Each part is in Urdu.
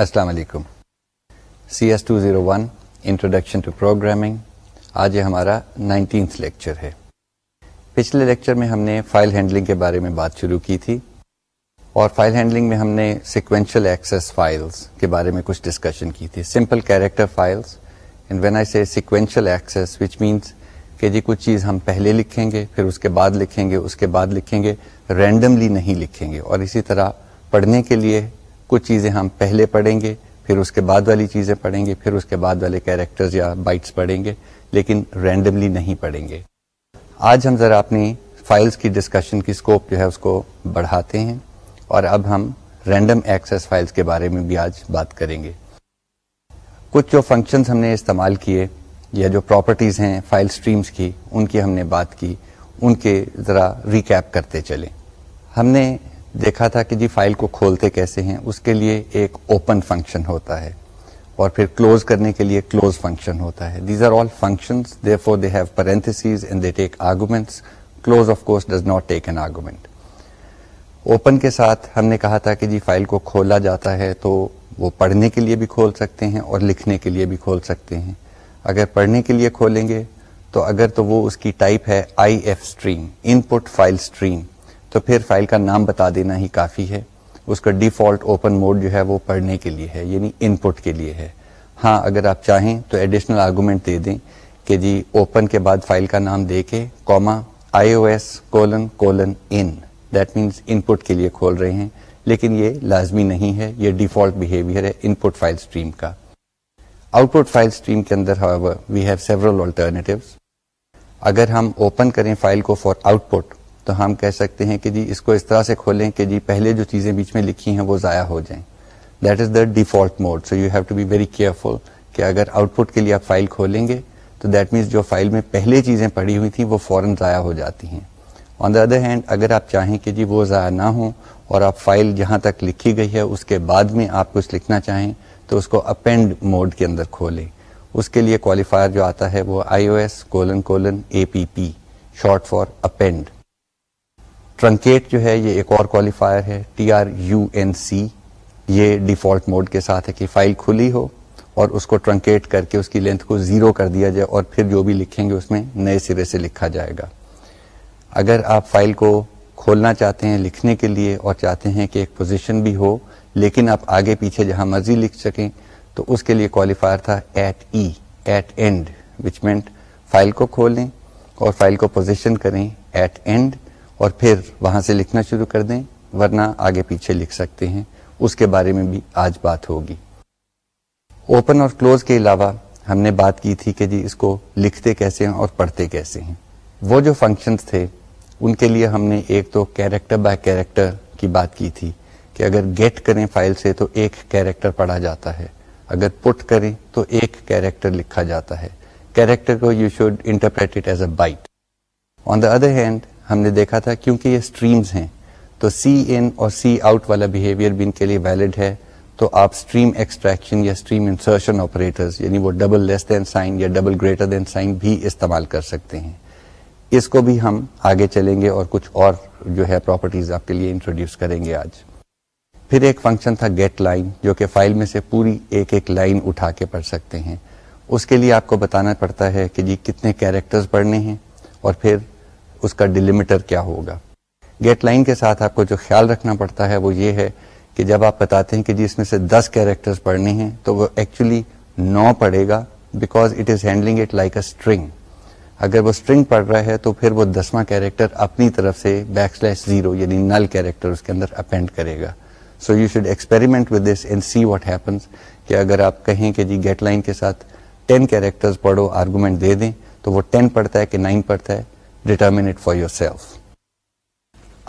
السلام علیکم C S two zero one introduction to programming آج یہ ہمارا نائنٹینتھ لیکچر ہے پچھلے لیکچر میں ہم نے فائل ہینڈلنگ کے بارے میں بات شروع کی تھی اور فائل ہینڈلنگ میں ہم نے سیکوینشل ایکسیس فائلس کے بارے میں کچھ ڈسکشن کی تھی simple character files when I see sequential access which means کہ جی کچھ چیز ہم پہلے لکھیں گے پھر اس کے بعد لکھیں گے اس کے بعد لکھیں گے رینڈملی نہیں لکھیں گے اور اسی طرح پڑھنے کے لیے کچھ چیزیں ہم پہلے پڑھیں گے پھر اس کے بعد والی چیزیں پڑھیں گے پھر اس کے بعد والے کیریکٹرز یا بائٹس پڑھیں گے لیکن رینڈملی نہیں پڑھیں گے آج ہم ذرا اپنی فائلس کی ڈسکشن کی اسکوپ جو ہے اس کو بڑھاتے ہیں اور اب ہم رینڈم ایکسیس فائلس کے بارے میں بھی آج بات کریں گے کچھ جو فنکشنز ہم نے استعمال کیے یا جو پراپرٹیز ہیں فائل اسٹریمس کی ان کی ہم نے بات کی ان کے ذرا ریکیپ کرتے چلیں ہم نے دیکھا تھا کہ جی فائل کو کھولتے کیسے ہیں اس کے لیے ایک اوپن فنکشن ہوتا ہے اور پھر کلوز کرنے کے لیے کلوز فنکشن ہوتا ہے these are all they therefore have and take arguments close of course does not take an argument open کے ساتھ ہم نے کہا تھا کہ جی فائل کو کھولا جاتا ہے تو وہ پڑھنے کے لیے بھی کھول سکتے ہیں اور لکھنے کے لیے بھی کھول سکتے ہیں اگر پڑھنے کے لیے کھولیں گے تو اگر تو وہ اس کی ٹائپ ہے I F stream input file stream تو پھر فائل کا نام بتا دینا ہی کافی ہے اس کا ڈیفالٹ اوپن موڈ جو ہے وہ پڑھنے کے لیے ہے یعنی ان پٹ کے لیے ہے ہاں اگر آپ چاہیں تو ایڈیشنل آرگومنٹ دے دیں کہ جی اوپن کے بعد فائل کا نام دے کے comma I O S colon colon in that means input کے لیے کھول رہے ہیں لیکن یہ لازمی نہیں ہے یہ ڈیفالٹ بہیویئر ہے ان پٹ فائل اسٹریم کا آؤٹ پٹ فائل اسٹریم کے اندر وی ہیو سیورل آلٹرنیٹیوز اگر ہم اوپن کریں فائل کو فار آؤٹ پٹ تو ہم کہہ سکتے ہیں کہ جی اس کو اس طرح سے کھولیں کہ جی پہلے جو چیزیں بیچ میں لکھی ہیں وہ ضائع ہو جائیں that is the default mode so you have to be very careful کہ اگر آؤٹ پٹ کے لیے آپ فائل کھولیں گے تو دیٹ مینس جو فائل میں پہلے چیزیں پڑھی ہوئی تھیں وہ فوراً ضائع ہو جاتی ہیں آن دا ادر ہینڈ اگر آپ چاہیں کہ جی وہ ضائع نہ ہوں اور آپ فائل جہاں تک لکھی گئی ہے اس کے بعد میں آپ کچھ لکھنا چاہیں تو اس کو اپینڈ موڈ کے اندر کھولیں اس کے لیے کوالیفائر جو آتا ہے وہ I O S colon colon A P P short for append truncate جو ہے یہ ایک اور کوالیفائر ہے T R U N C یہ ڈیفالٹ موڈ کے ساتھ ہے کہ فائل کھلی ہو اور اس کو ٹرنکیٹ کر کے اس کی لینتھ کو زیرو کر دیا جائے اور پھر جو بھی لکھیں گے اس میں نئے سرے سے لکھا جائے گا اگر آپ فائل کو کھولنا چاہتے ہیں لکھنے کے لیے اور چاہتے ہیں کہ ایک پوزیشن بھی ہو لیکن آپ آگے پیچھے جہاں مرضی لکھ سکیں تو اس کے لیے کوالیفائر تھا ate E at end which meant file کو کھولیں اور فائل کو پوزیشن کریں ایٹ اینڈ اور پھر وہاں سے لکھنا شروع کر دیں ورنہ آگے پیچھے لکھ سکتے ہیں اس کے بارے میں بھی آج بات ہوگی اوپن اور کلوز کے علاوہ ہم نے بات کی تھی کہ جی اس کو لکھتے کیسے ہیں اور پڑھتے کیسے ہیں وہ جو فنکشنز تھے ان کے لیے ہم نے ایک تو کیریکٹر بائی کیریکٹر کی بات کی تھی کہ اگر گیٹ کریں فائل سے تو ایک کیریکٹر پڑھا جاتا ہے اگر پٹ کریں تو ایک کیریکٹر لکھا جاتا ہے کیریکٹر کو you should interpret as a byte on the other hand ہم نے دیکھا تھا کیونکہ یہ سٹریمز ہیں تو سی ان اور سی آؤٹ والا بیہیویئر بھی ان کے لیے ویلڈ ہے تو آپ سٹریم ایکسٹریکشن یا سٹریم انسرشن آپریٹرز یعنی وہ ڈبل لیس دین سائن یا ڈبل گریٹر دین سائن بھی استعمال کر سکتے ہیں اس کو بھی ہم آگے چلیں گے اور کچھ اور جو ہے پراپرٹیز آپ کے لیے انٹروڈیوس کریں گے آج پھر ایک فنکشن تھا گیٹ لائن جو کہ فائل میں سے پوری ایک ایک لائن اٹھا کے پڑھ سکتے ہیں اس کے لیے آپ کو بتانا پڑتا ہے کہ جی کتنے کیریکٹرز پڑھنے ہیں اور پھر اس کا ڈیلیمیٹر کیا ہوگا گیٹ لائن کے ساتھ آپ کو جو خیال رکھنا پڑتا ہے وہ یہ ہے کہ جب آپ بتاتے ہیں کہ جی اس میں سے دس کیریکٹر پڑھنے ہیں تو وہ ایکچولی نو پڑھے گا because it it is handling like a string اگر وہ اسٹرنگ پڑھ رہا ہے تو پھر وہ دسواں کیریکٹر اپنی طرف سے بیک سلیش زیرو یعنی نل کیریکٹر اس کے اندر اپینڈ کرے گا so you should experiment with this and see what happens کہ اگر آپ کہیں کہ جی گیٹ لائن کے ساتھ ٹین کیریکٹر پڑھو آرگومنٹ دے دیں تو وہ ٹین پڑھتا ہے کہ نائن پڑھتا ہے اٹ فار یور سیلف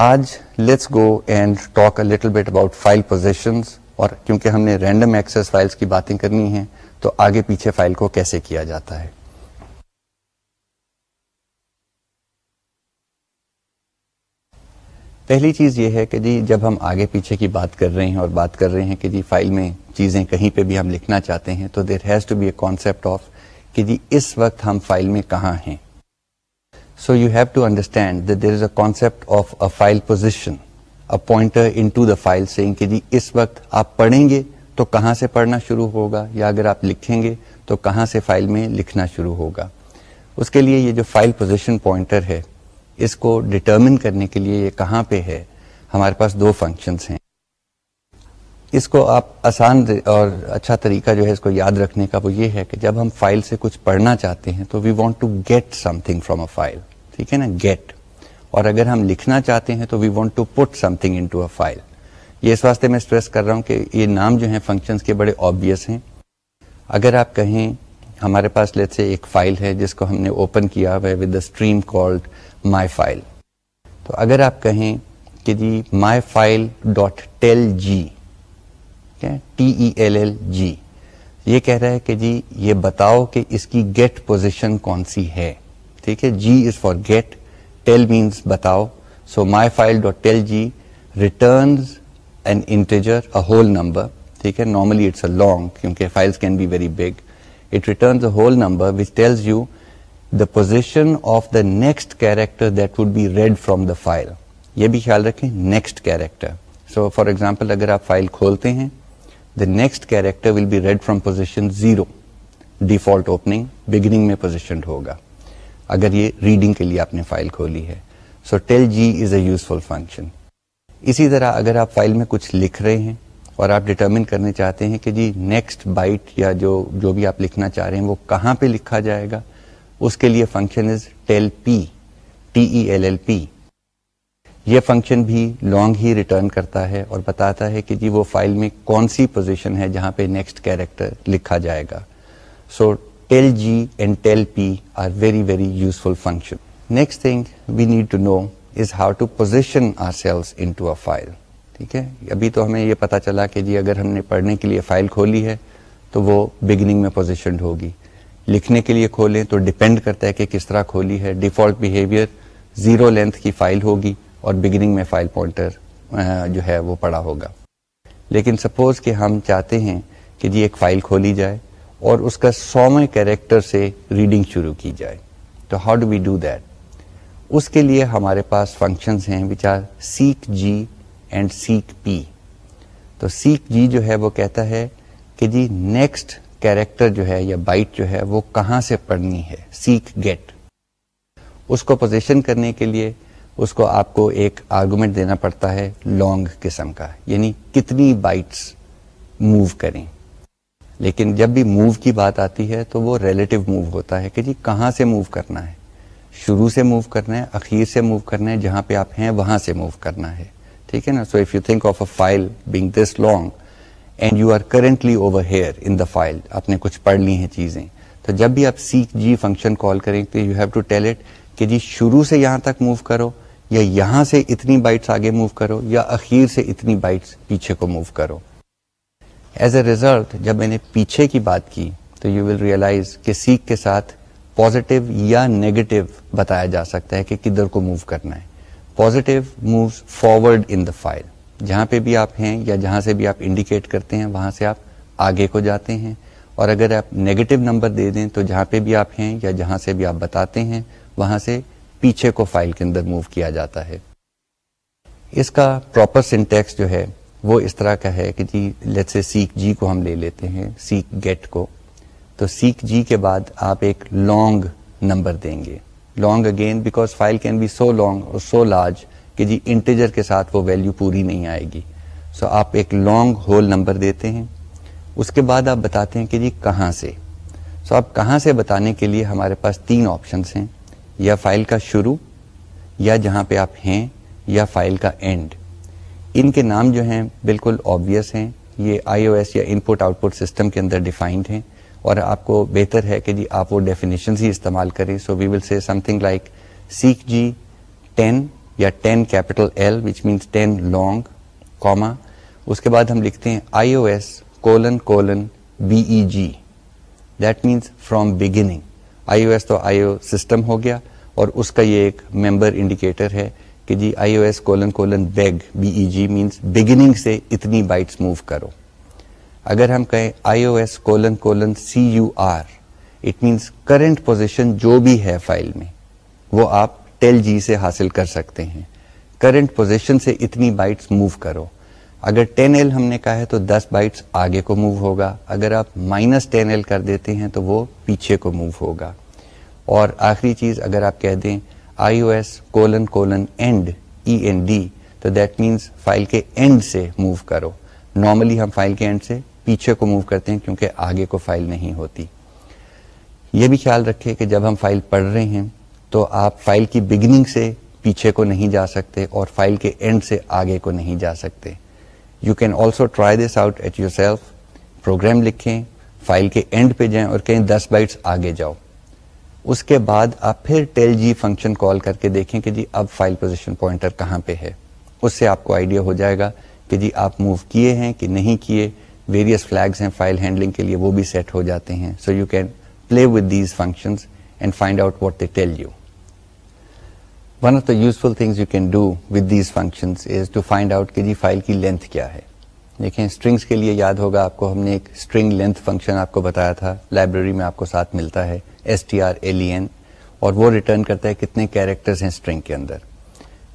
آج let's go and little bit about file position اور کیونکہ ہم نے رینڈم ایکسس فائلس کی باتیں کرنی ہیں تو آگے پیچھے فائل کو کیسے کیا جاتا ہے پہلی چیز یہ ہے کہ جی جب ہم آگے پیچھے کی بات کر رہے ہیں اور بات کر رہے ہیں کہ جی فائل میں چیزیں کہیں پہ بھی ہم لکھنا چاہتے ہیں تو there has to be a concept of کہ جی اس وقت ہم فائل میں کہاں ہیں so you have to understand there is a concept of a file position into the file saying کہ جی اس وقت آپ پڑھیں گے تو کہاں سے پڑھنا شروع ہوگا یا اگر آپ لکھیں گے تو کہاں سے فائل میں لکھنا شروع ہوگا اس کے لیے یہ جو فائل پوزیشن پوائنٹر ہے اس کو ڈٹرمن کرنے کے لیے یہ کہاں پہ ہے ہمارے پاس دو فنکشنس ہیں اس کو آپ آسان اور اچھا طریقہ جو ہے اس کو یاد رکھنے کا وہ یہ ہے کہ جب ہم فائل سے کچھ پڑھنا چاہتے ہیں تو we want to get something from a file ٹھیک ہے نا گیٹ اور اگر ہم لکھنا چاہتے ہیں تو we want to put something in file یہ اس واسطے میں اسٹریس کر رہا ہوں کہ یہ نام جو ہیں فنکشن کے بڑے آبیس ہیں اگر آپ کہیں ہمارے پاس سے ایک فائل ہے جس کو ہم نے اوپن کیا ہوا ہے with stream called my file تو اگر آپ کہیں کہ جی my file dot tell G T E L L G یہ کہہ رہا ہے کہ جی یہ بتاؤ کہ اس کی گیٹ پوزیشن کون سی ہے ٹھیک ہے G is for get tell means بتاؤ so my file dot tell G returns an integer whole number ٹھیک ہے normally it's a a long کیونکہ files can be very big it returns whole number which tells you the position of the next character that would be read from the file یہ بھی خیال رکھیں next character so for example اگر آپ فائل کھولتے ہیں the next character will be read from position zero default opening beginning میں پوزیشن ہوگا اگر یہ ریڈنگ کے لیے آپ نے فائل کھولی ہے so tell G is a useful function اسی طرح اگر آپ فائل میں کچھ لکھ رہے ہیں اور آپ ڈیٹرمن کرنے چاہتے ہیں کہ جی نیکسٹ بائٹ یا جو جو بھی آپ لکھنا چاہ رہے ہیں وہ کہاں پہ لکھا جائے گا اس کے لیے function is tell P P T E L L P function بھی لانگ ہی ریٹرن کرتا ہے اور بتاتا ہے کہ جی وہ فائل میں کون سی پوزیشن ہے جہاں پہ نیکسٹ کیریکٹر لکھا جائے گا so L G and tell P are very very useful function next thing we need to know is how to position are into file ٹھیک ہے ابھی تو ہمیں یہ پتا چلا کہ جی اگر ہم نے پڑھنے کے لیے فائل کھولی ہے تو وہ بگننگ میں پوزیشنڈ ہوگی لکھنے کے لیے کھولیں تو ڈپینڈ کرتا ہے کہ کس طرح کھولی ہے ڈیفالٹ بہیویئر زیرو لینتھ کی فائل ہوگی اور بگننگ میں فائل پوائنٹر جو ہے وہ پڑا ہوگا لیکن سپوز کہ ہم چاہتے ہیں کہ جی ایک فائل کھولی جائے اور اس کا سوویں کیریکٹر سے ریڈنگ شروع کی جائے تو how do we do that اس کے لیے ہمارے پاس فنکشنز ہیں which are seek seek seek G and P تو جی جو ہے وہ کہتا ہے ہے کہ جی نیکسٹ کیریکٹر جو یا بائٹ جو ہے وہ کہاں سے پڑھنی ہے سیک گیٹ اس کو پوزیشن کرنے کے لیے اس کو آپ کو ایک آرگومنٹ دینا پڑتا ہے لانگ قسم کا یعنی کتنی بائٹس موو کریں لیکن جب بھی موو کی بات آتی ہے تو وہ ریلیٹو موو ہوتا ہے کہ جی کہاں سے موو کرنا ہے شروع سے موو کرنا ہے اخیر سے موو کرنا ہے جہاں پہ آپ ہیں وہاں سے موو کرنا ہے ٹھیک ہے نا so you you think of a file being this long and are currently over here in the file آپ نے کچھ پڑھ لی ہیں چیزیں تو جب بھی آپ سی جی فنکشن کال کریں تو you have to tell it کہ جی شروع سے یہاں تک موو کرو یا یہاں سے اتنی بائٹس آگے موو کرو یا اخیر سے اتنی بائٹس پیچھے کو موو کرو ایز اے ریزلٹ جب میں نے پیچھے کی بات کی تو یو ول ریئلائز کہ سیکھ کے ساتھ پوزیٹیو یا نیگیٹو بتایا جا سکتا ہے کہ کدھر کو موو کرنا ہے positive moves forward in the file جہاں پہ بھی آپ ہیں یا جہاں سے بھی آپ انڈیکیٹ کرتے ہیں وہاں سے آپ آگے کو جاتے ہیں اور اگر آپ نیگیٹو نمبر دے دیں تو جہاں پہ بھی آپ ہیں یا جہاں سے بھی آپ بتاتے ہیں وہاں سے پیچھے کو فائل کے اندر موو کیا جاتا ہے اس کا پراپر سنٹیکس جو ہے وہ اس طرح کا ہے کہ جی لیٹ سے سیک جی کو ہم لے لیتے ہیں سیک گیٹ کو تو سیک جی کے بعد آپ ایک لانگ نمبر دیں گے long again because file can be so long اور سو لارج کہ جی انٹیجر کے ساتھ وہ ویلیو پوری نہیں آئے گی سو آپ ایک لانگ ہول نمبر دیتے ہیں اس کے بعد آپ بتاتے ہیں کہ جی کہاں سے سو آپ کہاں سے بتانے کے لیے ہمارے پاس تین آپشنس ہیں یا فائل کا شروع یا جہاں پہ آپ ہیں یا فائل کا اینڈ ان کے نام جو ہیں بالکل آبویس ہیں یہ آئی او ایس یا input output system کے اندر ڈیفائنڈ ہیں اور آپ کو بہتر ہے کہ جی آپ وہ ڈیفینیشنز ہی استعمال کریں so we will say something like seek G ten یا ten capital L which means ten long comma اس کے بعد ہم لکھتے ہیں I O S colon colon B E G that means from beginning I O S تو آئی او سسٹم ہو گیا اور اس کا یہ ایک ممبر انڈیکیٹر ہے کہ جی I O S colon colon beg B E G means beginning سے اتنی بائٹس موو کرو اگر ہم کہیں I O S colon colon C U R it means current position جو بھی ہے فائل میں وہ آپ ٹیل جی سے حاصل کر سکتے ہیں کرنٹ پوزیشن سے اتنی بائٹس موو کرو اگر ٹین ایل ہم نے کہا ہے تو دس بائٹس آگے کو موو ہوگا اگر آپ مائنس ٹین ایل کر دیتے ہیں تو وہ پیچھے کو موو ہوگا اور آخری چیز اگر آپ کہہ دیں I O S colon colon end E N D تو دیٹ مینس فائل کے اینڈ سے موو کرو نارملی ہم فائل کے اینڈ سے پیچھے کو موو کرتے ہیں کیونکہ آگے کو فائل نہیں ہوتی یہ بھی خیال رکھے کہ جب ہم فائل پڑھ رہے ہیں تو آپ فائل کی بگننگ سے پیچھے کو نہیں جا سکتے اور فائل کے اینڈ سے آگے کو نہیں جا سکتے you can also try this out at yourself program لکھیں فائل کے اینڈ پہ جائیں اور کہیں دس بائٹس آگے جاؤ اس کے بعد آپ پھر ٹیل جی فنکشن کال کر کے دیکھیں کہ جی اب فائل پوزیشن پوائنٹر کہاں پہ ہے اس سے آپ کو آئیڈیا ہو جائے گا کہ جی آپ موو کیے ہیں کہ نہیں کیے ویریس فلیکس ہیں فائل ہینڈلنگ کے لیے وہ بھی سیٹ ہو جاتے ہیں so you can play with these function tell you one of the useful you can do with these function file کی لینتھ کیا ہے دیکھیں اسٹرنگس کے لیے یاد ہوگا آپ کو ہم نے ایک اسٹرنگ لینتھ فنکشن آپ کو بتایا تھا لائبریری میں آپ کو ساتھ ملتا ہے ایس ٹی آر ایلین اور وہ ریٹرن کرتا ہے کتنے ہیں اسٹرنگ کے اندر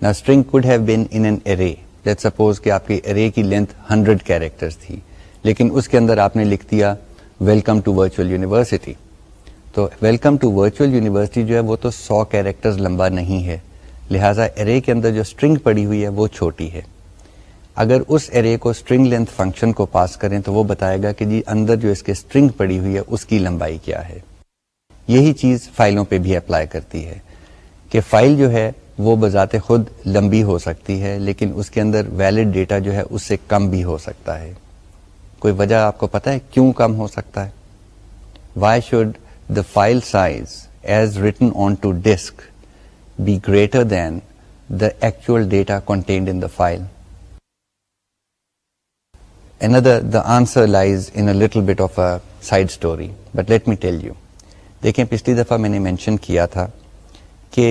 نا string could have been in an array let suppose کہ آپ کی ارے کی لینتھ ہنڈریڈ تھی لیکن اس کے اندر آپ نے لکھ دیا ویلکم ٹو ورچوئل یونیورسٹی تو ویلکم ٹو ورچوئل یونیورسٹی جو ہے وہ تو سو کیریکٹر لمبا نہیں ہے لہٰذا ارے کے اندر جو اسٹرنگ پڑی ہوئی ہے وہ چھوٹی ہے اگر اس ارے کو اسٹرنگ لینتھ فنکشن کو پاس کریں تو وہ بتائے گا کہ جی اندر جو اس کے اسٹرنگ پڑی ہوئی ہے اس کی لمبائی کیا ہے یہی چیز فائلوں پہ بھی اپلائی کرتی ہے کہ فائل جو ہے وہ بذات خود لمبی ہو سکتی ہے لیکن اس کے اندر ویلڈ ڈیٹا جو ہے اس سے کم بھی ہو سکتا ہے کوئی وجہ آپ کو پتا ہے کیوں کم ہو سکتا ہے why should the file size as written on to disk be greater than the actual data contained in the file another the answer lies in little bit of side story but let me tell you دیکھیں پچھلی دفعہ میں نے مینشن کیا تھا کہ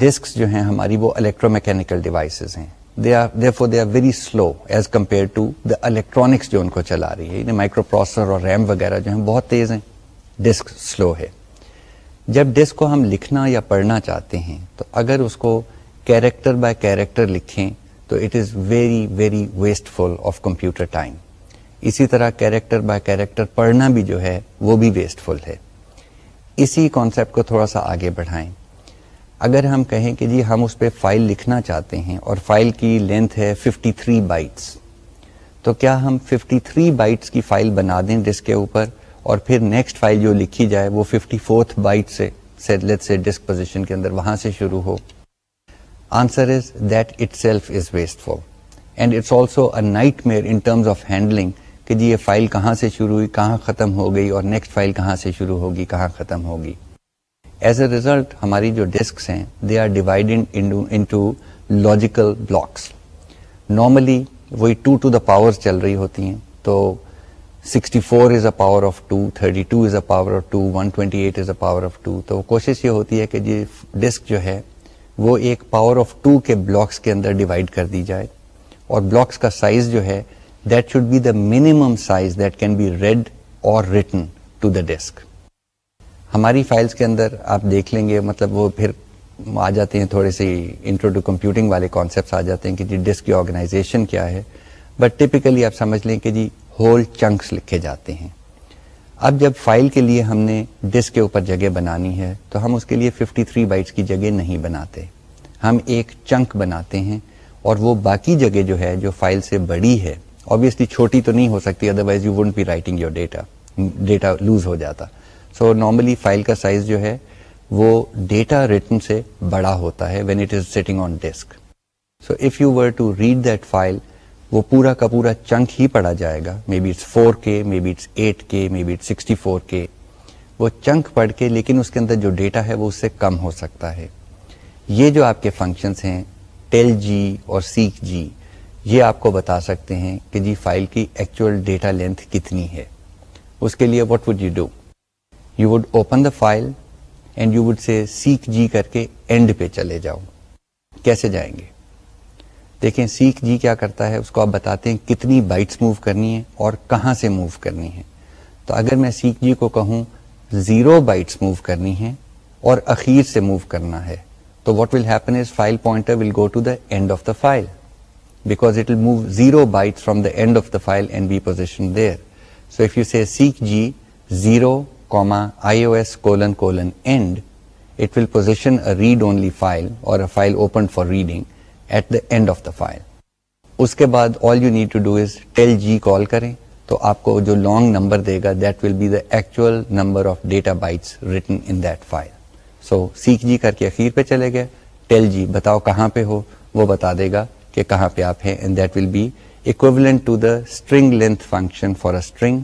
ڈسکس جو ہیں ہماری وہ الیکٹرو میکینکل ڈیوائسیز ہیں they are therefore they are very slow as compare to the electronics جو ان کو چلا رہی ہے مائکرو یعنی پروسر اور ریم وغیرہ جو ہیں بہت تیز ہیں ڈسک سلو ہے جب ڈسک کو ہم لکھنا یا پڑھنا چاہتے ہیں تو اگر اس کو کیریکٹر بائی کیریکٹر لکھیں تو it is very very wasteful of computer time اسی طرح کیریکٹر بائی کیریکٹر پڑھنا بھی جو ہے وہ بھی ویسٹ فل ہے اسی کانسیپٹ کو تھوڑا سا آگے بڑھائیں اگر ہم کہیں کہ جی ہم اس پہ فائل لکھنا چاہتے ہیں اور فائل کی لینتھ ہے 53 بائٹس تو کیا ہم 53 بائٹس کی فائل بنا دیں ڈسک کے اوپر اور پھر نیکسٹ فائل جو لکھی جائے وہ 54 فورتھ بائٹ سے سیلت سے ڈسک پوزیشن کے اندر وہاں سے شروع ہو answer is that itself is waste for and it's also a nightmare in terms of handling کہ جی یہ فائل کہاں سے شروع ہوئی کہاں ختم ہو گئی اور نیکسٹ فائل کہاں سے شروع ہوگی کہاں ختم ہوگی ایز اے ریزلٹ ہماری جو ڈیسکس ہیں they are into logical blocks normally وہی ٹو ٹو دا پاور چل رہی ہوتی ہیں تو sixty four is a power of two thirty two is a power of two one twenty eight is a power of two تو کوشش یہ ہوتی ہے کہ ڈسک جی جو ہے وہ ایک پاور آف ٹو کے بلاکس کے اندر ڈیوائڈ کر دی جائے اور بلاکس کا سائز جو ہے that should be the minimum size that can be read اور ریٹن ٹو دا ڈیسک ہماری فائلس کے اندر آپ دیکھ لیں گے مطلب وہ پھر آ جاتے ہیں تھوڑے سے انٹرو ٹو کمپیوٹنگ والے کانسیپٹس آ جاتے ہیں کہ جی ڈسک کی آرگنائزیشن کیا ہے بٹ ٹپیکلی آپ سمجھ لیں کہ جی ہول چنکس لکھے جاتے ہیں اب جب فائل کے لیے ہم نے ڈسک کے اوپر جگہ بنانی ہے تو ہم اس کے لیے 53 تھری بائٹس کی جگہ نہیں بناتے ہم ایک چنک بناتے ہیں اور وہ باقی جگہ جو ہے جو فائل سے بڑی ہے آبویسلی چھوٹی تو نہیں ہو سکتی otherwise you would be writing your data data loss ہو جاتا سو نارملی فائل کا سائز جو ہے وہ ڈیٹا ریٹن سے بڑا ہوتا ہے when it is sitting on disk so if you were to read that file وہ پورا کا پورا چنک ہی پڑا جائے گا maybe it's four K maybe it's eight K maybe it's sixty four K وہ چنک پڑھ کے لیکن اس کے اندر جو ڈیٹا ہے وہ اس سے کم ہو سکتا ہے یہ جو آپ کے فنکشنس ہیں ٹیل جی اور سیک جی یہ آپ کو بتا سکتے ہیں کہ جی فائل کی ایکچوئل ڈیٹا لینتھ کتنی ہے اس کے لیے what would you do you would open the file and you would say seek G کر کے اینڈ پہ چلے جاؤ کیسے جائیں گے دیکھیں سیکھ جی کیا کرتا ہے اس کو آپ بتاتے ہیں کتنی بائٹس موو کرنی ہے اور کہاں سے موو کرنی ہے تو اگر میں سیکھ جی کو کہوں زیرو بائٹس موو کرنی ہے اور اخیر سے موو کرنا ہے تو what will happen file will go to the end of the file because it would zero byte from that of the فائلشن اس کے بعد all you need to do is tellg call کریں تو آپ کو جو لانگ نمبر دے گا دیٹ ول ایکچوئل نمبر کے اخیر پہ چلے گئے بتاؤ کہاں پہ ہو وہ بتا دے گا کہ کہاں پہ آپ ہیں and that will be equivalent to the string length function for a string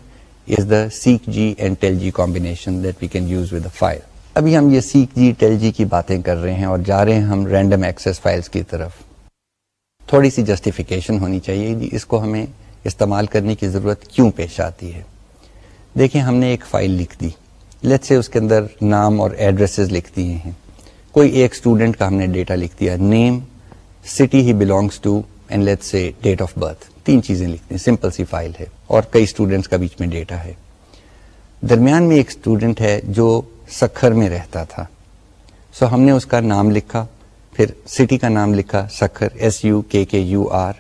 is the seekg and tellg combination that we can use with file ابھی ہم یہ سیک جی ٹیل جی کی باتیں کر رہے ہیں اور جا رہے ہیں ہم رینڈم ایکسیس فائلس کی طرف تھوڑی سی جسٹیفیکیشن ہونی چاہیے جی اس کو ہمیں استعمال کرنے کی ضرورت کیوں پیش آتی ہے دیکھیں ہم نے ایک فائل لکھ دی لیٹ سے اس کے اندر نام اور ایڈریسز لکھ دیے ہیں کوئی ایک اسٹوڈنٹ کا ہم نے ڈیٹا لکھ دیا name city he belongs to and let say date of birth تین چیزیں لکھنی ہیں سمپل سی فائل ہے اور کئی اسٹوڈینٹس کا بیچ میں ڈیٹا ہے درمیان میں ایک اسٹوڈینٹ ہے جو سکھر میں رہتا تھا سو ہم نے اس کا نام لکھا پھر سٹی کا نام لکھا Sukkur S U K U R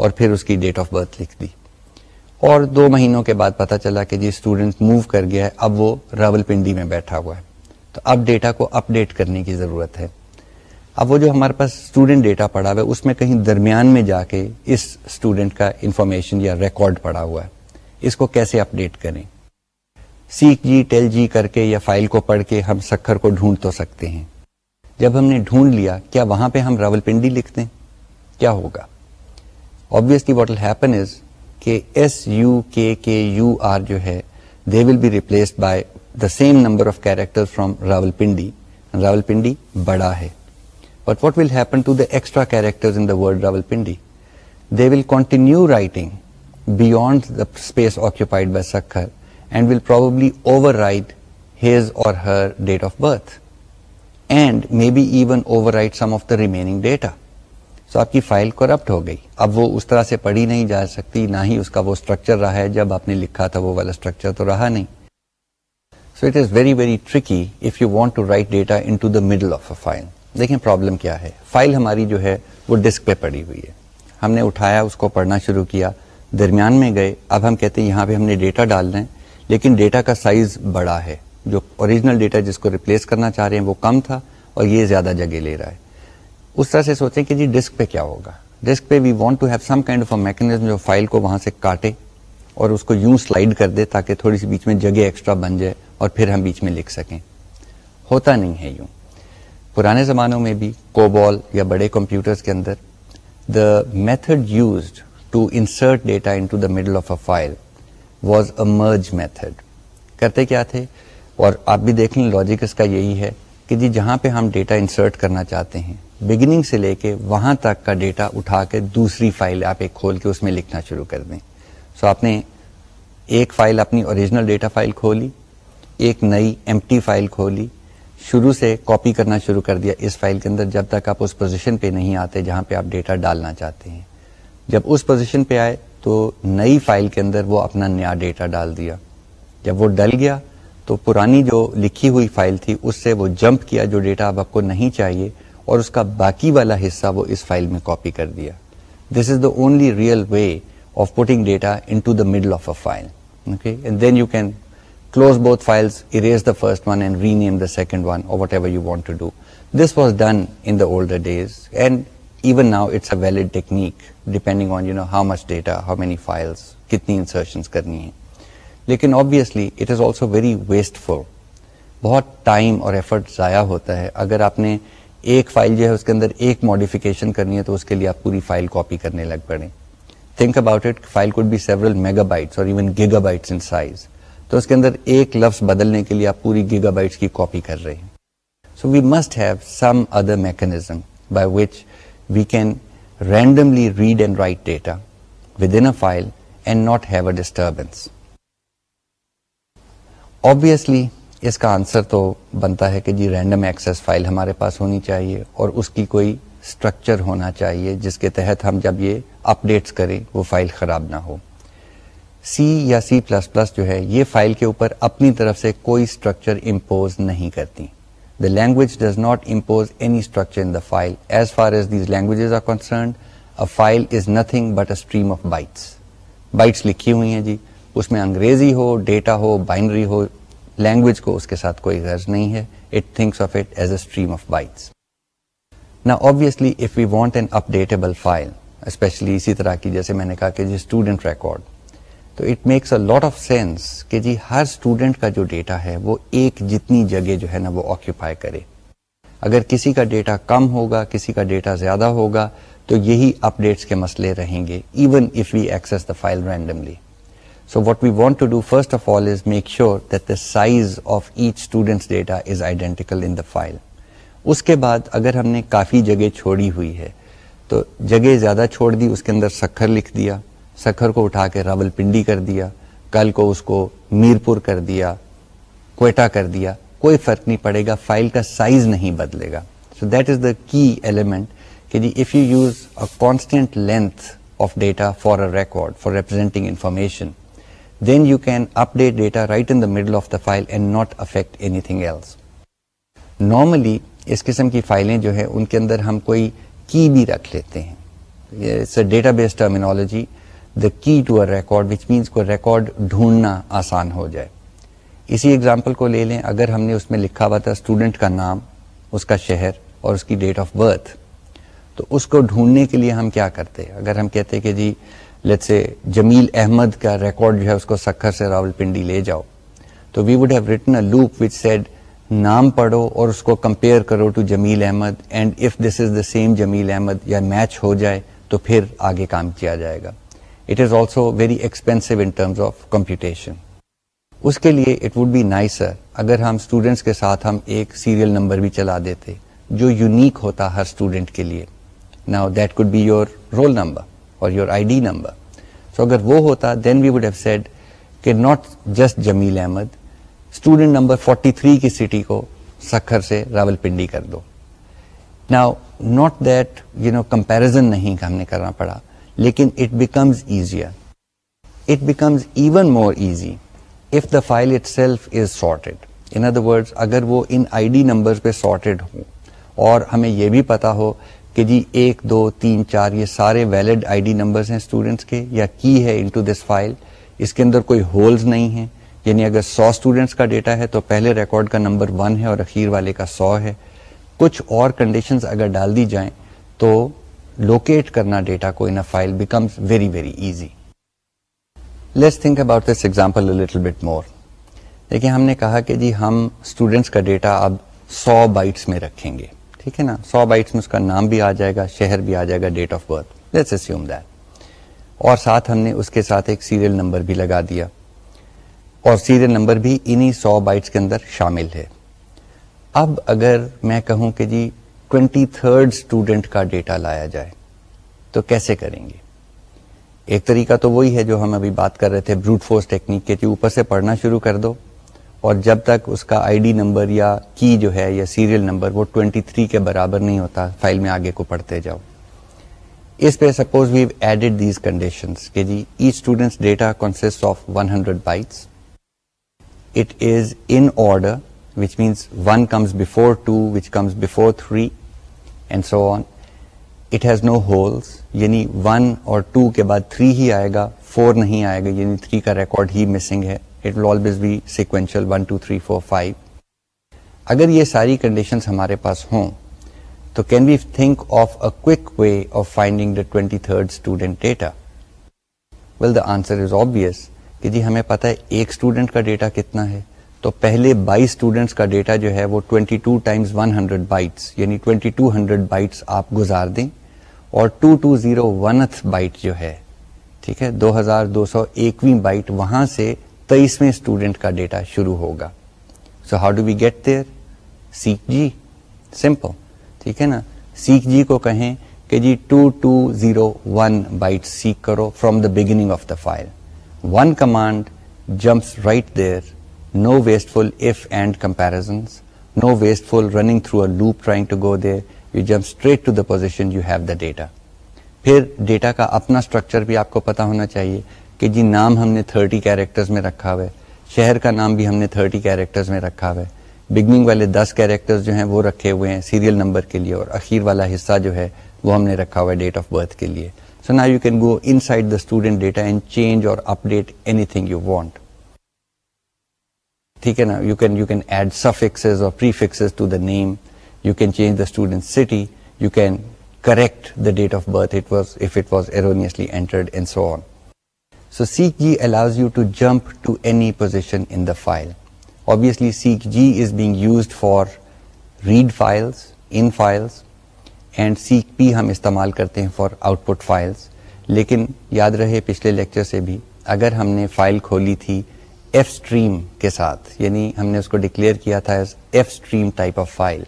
اور پھر اس کی ڈیٹ آف برتھ لکھ دی اور دو مہینوں کے بعد پتہ چلا کہ جی اسٹوڈنٹ موو کر گیا ہے اب وہ راول پنڈی میں بیٹھا ہوا ہے تو اب ڈیٹا کو اپ ڈیٹ کرنے کی ضرورت ہے اب وہ جو ہمارے پاس اسٹوڈینٹ ڈیٹا پڑا ہوا ہے اس میں کہیں درمیان میں جا کے اس اسٹوڈینٹ کا انفارمیشن یا ریکارڈ پڑا ہوا ہے اس کو کیسے اپڈیٹ کریں سیکھ جی ٹیل جی کر کے یا فائل کو پڑھ کے ہم سکھر کو ڈھونڈ تو سکتے ہیں جب ہم نے ڈھونڈ لیا کیا وہاں پہ ہم راول پنڈی لکھتے ہیں کیا ہوگا obviously what will happen is کہ S U K K U R جو ہے they will be replace by the same number of character from Rawalpindi Rawalpindi بڑا ہے what ویلپنسر Pindi they will continue writing remaining data so آپ کی فائل کرپٹ ہو گئی اب وہ اس طرح سے پڑھی نہیں جا سکتی نہ ہی اس کا وہ اسٹرکچر رہا ہے جب آپ نے لکھا تھا وہ والا اسٹرکچر تو رہا نہیں so it is very very tricky want to write data مف a file دیکھیں پرابلم کیا ہے فائل ہماری جو ہے وہ ڈسک پہ پڑی ہوئی ہے ہم نے اٹھایا اس کو پڑھنا شروع کیا درمیان میں گئے اب ہم کہتے ہیں یہاں پہ ہم نے ڈیٹا ڈالنا ہے لیکن ڈیٹا کا سائز بڑا ہے جو اوریجنل ڈیٹا جس کو ریپلیس کرنا چاہ رہے ہیں وہ کم تھا اور یہ زیادہ جگہ لے رہا ہے اس طرح سے سوچیں کہ جی ڈسک پہ کیا ہوگا ڈسک پہ we want to have some kind of a mechanism جو فائل کو وہاں سے کاٹے اور اس کو یوں سلائڈ کر دے تاکہ تھوڑی سی بیچ میں جگہ ایکسٹرا بن جائے اور پھر ہم بیچ میں لکھ سکیں ہوتا نہیں ہے یوں پرانے زمانوں میں بھی کوبال یا بڑے کمپیوٹرز کے اندر the method used to insert data into the middle of a file was a merge method کرتے کیا تھے اور آپ بھی دیکھ لیں لاجک اس کا یہی ہے کہ جی جہاں پہ ہم ڈیٹا انسرٹ کرنا چاہتے ہیں بگننگ سے لے کے وہاں تک کا ڈیٹا اٹھا کے دوسری فائل آپ ایک کھول کے اس میں لکھنا شروع کر دیں سو آپ نے ایک فائل اپنی اوریجنل ڈیٹا فائل کھولی ایک نئی ایم فائل کھولی شروع سے کاپی کرنا شروع کر دیا اس فائل کے اندر جب تک آپ اس پوزیشن پہ نہیں آتے جہاں پہ آپ ڈیٹا ڈالنا چاہتے ہیں جب اس پوزیشن پہ آئے تو نئی فائل کے اندر وہ اپنا نیا ڈیٹا ڈال دیا جب وہ ڈل گیا تو پرانی جو لکھی ہوئی فائل تھی اس سے وہ جمپ کیا جو ڈیٹا اب آپ کو نہیں چاہیے اور اس کا باقی والا حصہ وہ اس فائل میں کاپی کر دیا this is the only real way of putting data into the middle of a file okay then you can close both files, erase the first one and rename the second one or whatever you want to do. This was done in the older days and even now it's a valid technique depending on you know how much data, how many files, kitni insertions karni hai. Lekin obviously it is also very wasteful. بہت ٹائم اور ایفرٹ ضائع ہوتا ہے اگر آپ نے ایک فائل جو ہے اس کے اندر ایک ماڈیفیکیشن کرنی ہے تو اس کے لیے آپ پوری فائل کاپی کرنے لگ پڑیں think about it file could be several megabytes اور even gigabytes in size تو اس کے اندر ایک لفظ بدلنے کے لیے آپ پوری گیگا بائٹس کی کاپی کر رہے ہیں so we must have some other mechanism by which we can randomly read and write data within file and not have a disturbance obviously اس کا آنسر تو بنتا ہے کہ جی رینڈم ایکسیس فائل ہمارے پاس ہونی چاہیے اور اس کی کوئی اسٹرکچر ہونا چاہیے جس کے تحت ہم جب یہ اپڈیٹس کریں وہ فائل خراب نہ ہو سی یا سی پلس پلس جو ہے یہ فائل کے اوپر اپنی طرف سے کوئی اسٹرکچر امپوز نہیں کرتی the language does not impose any structure in the file file as as far these languages are concerned is nothing but a stream of bytes bytes لکھی ہوئی ہیں جی اس میں انگریزی ہو ڈیٹا ہو بائنری ہو لینگویج کو اس کے ساتھ کوئی غرض نہیں ہے it thinks of of it as a stream bytes نا you want an updatable file especially اسی طرح کی جیسے میں نے کہا کہ جی اسٹوڈنٹ ریکارڈ تو it makes a lot of sense کہ جی ہر اسٹوڈنٹ کا جو ڈیٹا ہے وہ ایک جتنی جگہ جو ہے نا وہ آکیوپائی کرے اگر کسی کا ڈیٹا کم ہوگا کسی کا ڈیٹا زیادہ ہوگا تو یہی اپڈیٹس کے مسئلے رہیں گے even if we access the file randomly so what we want to do first of all is make sure that the size of each students data is identical in the file اس کے بعد اگر ہم نے کافی جگہ چھوڑی ہوئی ہے تو جگہ زیادہ چھوڑ دی اس کے اندر سکھر لکھ دیا سکھر کو اٹھا کے راول پنڈی کر دیا کل کو اس کو میر پور کر دیا کوئٹہ کر دیا کوئی فرق نہیں پڑے گا فائل کا سائز نہیں بدلے گا so that is the key element کہ جی if you use a constant length of data for a record for representing information then you can update data right in the middle of the file and not affect anything else normally اس قسم کی فائلیں جو ہے ان کے اندر ہم کوئی کی بھی رکھ لیتے ہیں data base terminology the key to record which means کو ریکارڈ ڈھونڈنا آسان ہو جائے اسی ایگزامپل کو لے لیں اگر ہم نے اس میں لکھا ہوا تھا اسٹوڈنٹ کا نام اس کا شہر اور اس کی ڈیٹ آف برتھ تو اس کو ڈھونڈنے کے لیے ہم کیا کرتے اگر ہم کہتے کہ جی لیٹ سے جمیل احمد کا ریکارڈ جو ہے اس کو سکھر سے راول پنڈی لے جاؤ تو we would have written a loop which said نام پڑھو اور اس کو کمپیئر کرو to Jamil Ahmed and if this is the same Jamil Ahmed یا میچ ہو جائے تو پھر آگے کام کیا جائے گا it is also very expensive in terms of computation اس کے لیے اٹ وڈ بی نائسر اگر ہم اسٹوڈینٹس کے ساتھ ہم ایک سیریل نمبر بھی چلا دیتے جو یونیک ہوتا ہر اسٹوڈنٹ کے لیے نا that could be your roll number اور your I D number so اگر وہ ہوتا then we would have said کہ not just Jamil Ahmed student number 43 کی سٹی کو سکھر سے راول پنڈی کر دو now not that you know comparison نہیں ہم نے کرنا پڑا لیکن it becomes easier it becomes even more easy if the file itself is sorted in other word اگر وہ ان آئی ڈی نمبر پہ سارٹیڈ ہوں اور ہمیں یہ بھی پتا ہو کہ جی ایک دو تین چار یہ سارے ویلڈ آئی ڈی نمبرس ہیں اسٹوڈینٹس کے یا کی ہے ان ٹو دس فائل اس کے اندر کوئی ہولز نہیں ہیں یعنی اگر سو اسٹوڈینٹس کا ڈیٹا ہے تو پہلے ریکارڈ کا نمبر ون ہے اور اخیر والے کا سو ہے کچھ اور کنڈیشنز اگر ڈال دی جائیں تو لوکیٹ کرنا ڈیٹا کو in file becomes very very easy think about this example little bit more ہم نے کہا کہ جی ہم اسٹوڈینٹس کا ڈیٹا اب سو بائٹس میں رکھیں گے ٹھیک ہے نا سو بائٹس میں اس کا نام بھی آ جائے گا شہر بھی آ جائے گا date of birth let's assume that اور ساتھ ہم نے اس کے ساتھ ایک سیریل نمبر بھی لگا دیا اور سیریل نمبر بھی انہی سو بائٹس کے اندر شامل ہے اب اگر میں کہوں کہ جی ٹوینٹی تھرڈ اسٹوڈینٹ کا ڈیٹا لایا جائے تو کیسے کریں گے ایک طریقہ تو وہی ہے جو ہم ابھی بات کر رہے تھے بروٹ فورس ٹیکنیک کے اوپر سے پڑھنا شروع کر دو اور جب تک اس کا آئی ڈی نمبر یا کی جو ہے یا سیریل نمبر وہ ٹوینٹی تھری کے برابر نہیں ہوتا فائل میں آگے کو پڑھتے جاؤ اس پہ suppose we've added these condition to which comes before three and so on it has no holes یعنی ون اور ٹو کے بعد تھری ہی آئے گا فور نہیں آئے گا یعنی تھری کا ریکارڈ ہی مسنگ ہے it will always be sequential one two three four five اگر یہ ساری کنڈیشنز ہمارے پاس ہوں تو can we think of a quick way of finding the twenty third student data well the answer is obvious کہ جی ہمیں پتہ ہے ایک اسٹوڈنٹ کا ڈیٹا کتنا ہے تو پہلے بائیس اسٹوڈینٹس کا ڈیٹا جو ہے وہ 22 two times one hundred bytes یعنی 2200 ہنڈریڈ بائٹس آپ گزار دیں اور two two zero oneth byte جو ہے ٹھیک ہے دو ہزار دو سو ایکویں بائٹ وہاں سے تیئیسویں اسٹوڈینٹ کا ڈیٹا شروع ہوگا so how do we get there seekg simple ٹھیک ہے نا سیکھ جی کو کہیں کہ جی two two zero one byte seek کرو from the beginning of the file one command jumps right there no wasteful if and comparisons no wasteful running through a loop trying to go there you jump straight to the position you have the data پھر ڈیٹا کا اپنا اسٹرکچر بھی آپ کو پتا ہونا چاہیے کہ جی نام ہم نے 30 کیریکٹرز میں رکھا ہوا ہے شہر کا نام بھی ہم نے 30 کیریکٹرز میں رکھا ہوا ہے بگننگ والے 10 کیریکٹرز جو ہیں وہ رکھے ہوئے ہیں سیریل نمبر کے لیے اور اخیر والا حصہ جو ہے وہ ہم نے رکھا ہوا ہے ڈیٹ آف برتھ کے لیے سو نا you can go inside the student data and change اور update anything you want ٹھیک ہے نا you can you can add suffixes suffix to the name you can change the student city you can correct the date of birth it it was was if erroneously entered and so on so seekg allows you to jump to any position in the file obviously is being used for read files in files and seekp ہم استعمال کرتے ہیں فار آؤٹ پٹ فائلس لیکن یاد رہے پچھلے لیکچر سے بھی اگر ہم نے فائل کھولی تھی ایف اسٹریم کے ساتھ یعنی ہم نے اس کو ڈکلیئر کیا تھا as fstream type of file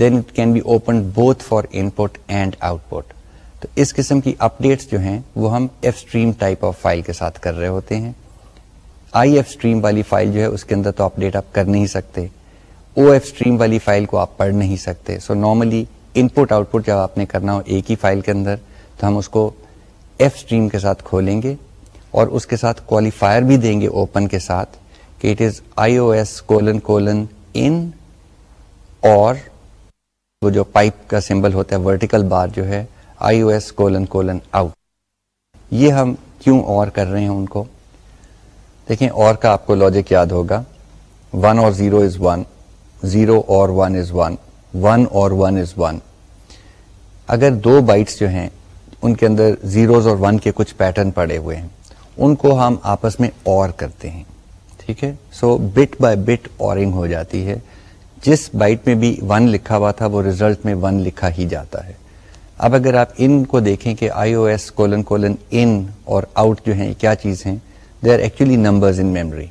then it can be open both for input put and out تو اس قسم کی جو ہیں وہ ہم F stream type of file کے ساتھ کر رہے ہوتے ہیں آئی ایف اسٹریم والی فائل جو ہے اس کے اندر تو اپڈیٹ آپ کر نہیں سکتے او ایف اسٹریم والی فائل کو آپ پڑھ نہیں سکتے so normally input output جب آپ نے کرنا ہو ایک ہی فائل کے اندر تو ہم اس کو ایف اسٹریم کے ساتھ کھولیں گے اور اس کے ساتھ کوالیفائر بھی دیں گے اوپن کے ساتھ کہ it is I O S colon colon in اور وہ جو پائپ کا سمبل ہوتا ہے ورٹیکل بار جو ہے I O S colon colon out یہ ہم کیوں اور کر رہے ہیں ان کو دیکھیں اور کا آپ کو لاجک یاد ہوگا ون اور زیرو از ون زیرو اور ون از ون ون اور ون از ون اگر دو بائٹس جو ہیں ان کے اندر زیروز اور ون کے کچھ پیٹرن پڑے ہوئے ہیں ان کو ہم آپس میں اور کرتے ہیں ٹھیک ہے سو بٹ بائی بٹ اور جس بائٹ میں بھی ون لکھا ہوا تھا وہ ریزلٹ میں ون لکھا ہی جاتا ہے اب اگر آپ ان کو دیکھیں کہ آئی O S colon colon in اور آؤٹ جو ہیں کیا چیز ہیں they are actually numbers in memory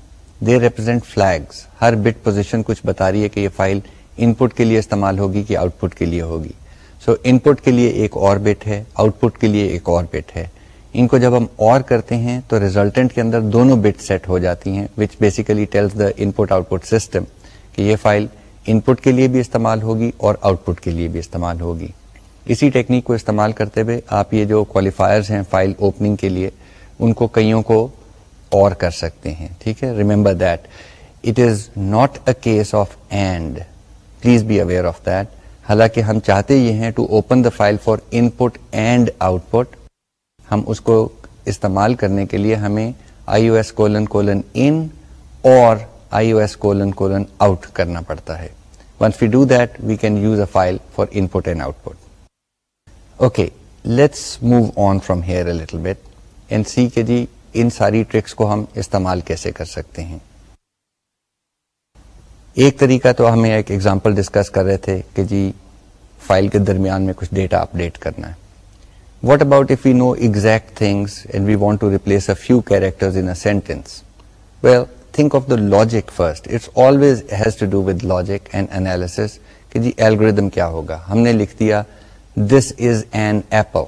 they represent flags Hare bit position کچھ بتا رہی ہے کہ یہ فائل ان پٹ کے لیے استعمال ہوگی کہ آؤٹ پٹ کے لیے ہوگی سو ان پٹ کے لیے ایک اور بٹ ہے آؤٹ پٹ کے لیے ایک اور بٹ ہے ان کو جب ہم اور کرتے ہیں تو ریزلٹنٹ کے اندر دونوں بٹ سیٹ ہو جاتی ہیں which basically tells the input output system کہ یہ فائل ان پٹ کے لیے بھی استعمال ہوگی اور آؤٹ پٹ کے لیے بھی استعمال ہوگی اسی ٹیکنیک کو استعمال کرتے ہوئے آپ یہ جو کوالیفائرز ہیں فائل اوپننگ کے لیے ان کو کئیوں کو اور کر سکتے ہیں ٹھیک ہے remember that it is not a case of and please be aware of that حالانکہ ہم چاہتے یہ ہیں to open the file for input and output ہم اس کو استعمال کرنے کے لیے ہمیں آئی O S colon colon in اور آئی O S colon colon out کرنا پڑتا ہے once we we do that can use a a file for input put and out okay let's move on from here little bit and seekg in ساری ٹرکس کو ہم استعمال کیسے کر سکتے ہیں ایک طریقہ تو ہمیں ایک ایگزامپل ڈسکس کر رہے تھے کہ جی فائل کے درمیان میں کچھ ڈیٹا اپڈیٹ کرنا ہے what about if you know exact things and we want to replace a few characters well think of the logic first logic and analysis کہ جی الگریدم کیا ہوگا ہم نے لکھ دیا دس از این ایپل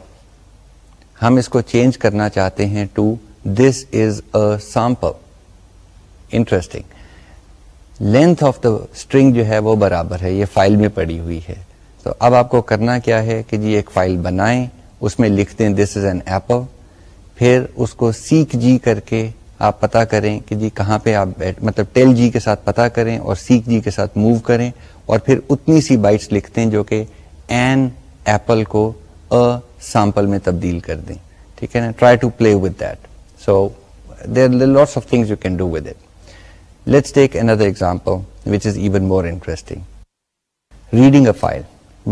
ہم اس کو چینج کرنا چاہتے ہیں to this is a impo interesting length of the string جو ہے وہ برابر ہے یہ فائل میں پڑی ہوئی ہے تو اب آپ کو کرنا کیا ہے کہ جی ایک فائل بنائیں اس میں لکھ دیں دس از این ایپل پھر اس کو سیک جی کر کے آپ پتا کریں کہ جی کہاں پہ آپ مطلب ٹیل جی کے ساتھ پتا کریں اور سیک جی کے ساتھ موو کریں اور پھر اتنی سی بائٹس لکھتے ہیں جو کہ این ایپل کو ا سامپل میں تبدیل کر دیں ٹھیک ہے نا try to play with that so there lots of thing take another which is even more interesting reading a file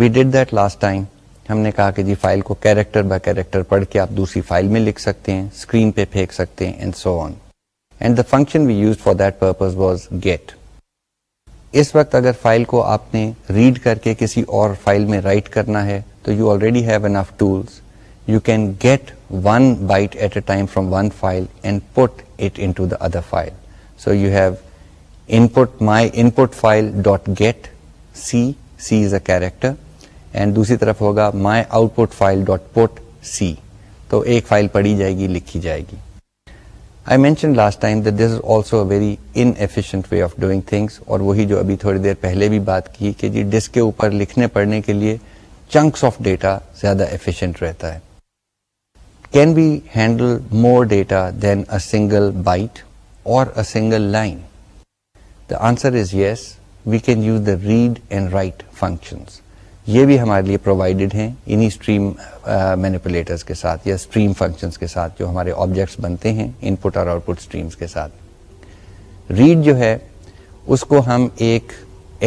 we did that last time ہم نے کہا کہ جی فائل کو کیریکٹر بائی کیریکٹر پڑھ کے آپ دوسری فائل میں لکھ سکتے ہیں اسکرین پہ پھینک سکتے ہیں and so on and the function we use for that purpose was get اس وقت اگر فائل کو آپ نے ریڈ کر کے کسی اور فائل میں رائٹ کرنا ہے تو you already have an of tools you can get one byte at a time from one file and put it into the other file so you have input my input file dot get C C is a character and دوسری طرف ہوگا my output file dot put C تو ایک فائل پڑھی جائے گی لکھی جائے گی I mention last time that this is also a very inefficient way of doing things اور وہی جو ابھی تھوڑی دیر پہلے بھی بات کی کہ جی ڈسک کے اوپر لکھنے پڑھنے کے لیے چنکس آف ڈیٹا زیادہ ایفیشینٹ رہتا ہے can be handle more data than a single byte اور a single line the answer is yes we can use the read and write functions یہ بھی ہمارے لیے پرووائڈیڈ ہیں انہی اسٹریم مینیپولیٹرس کے ساتھ یا اسٹریم فنکشنس کے ساتھ جو ہمارے آبجیکٹس بنتے ہیں ان پٹ اور آؤٹ پٹ اسٹریمس کے ساتھ ریڈ جو ہے اس کو ہم ایک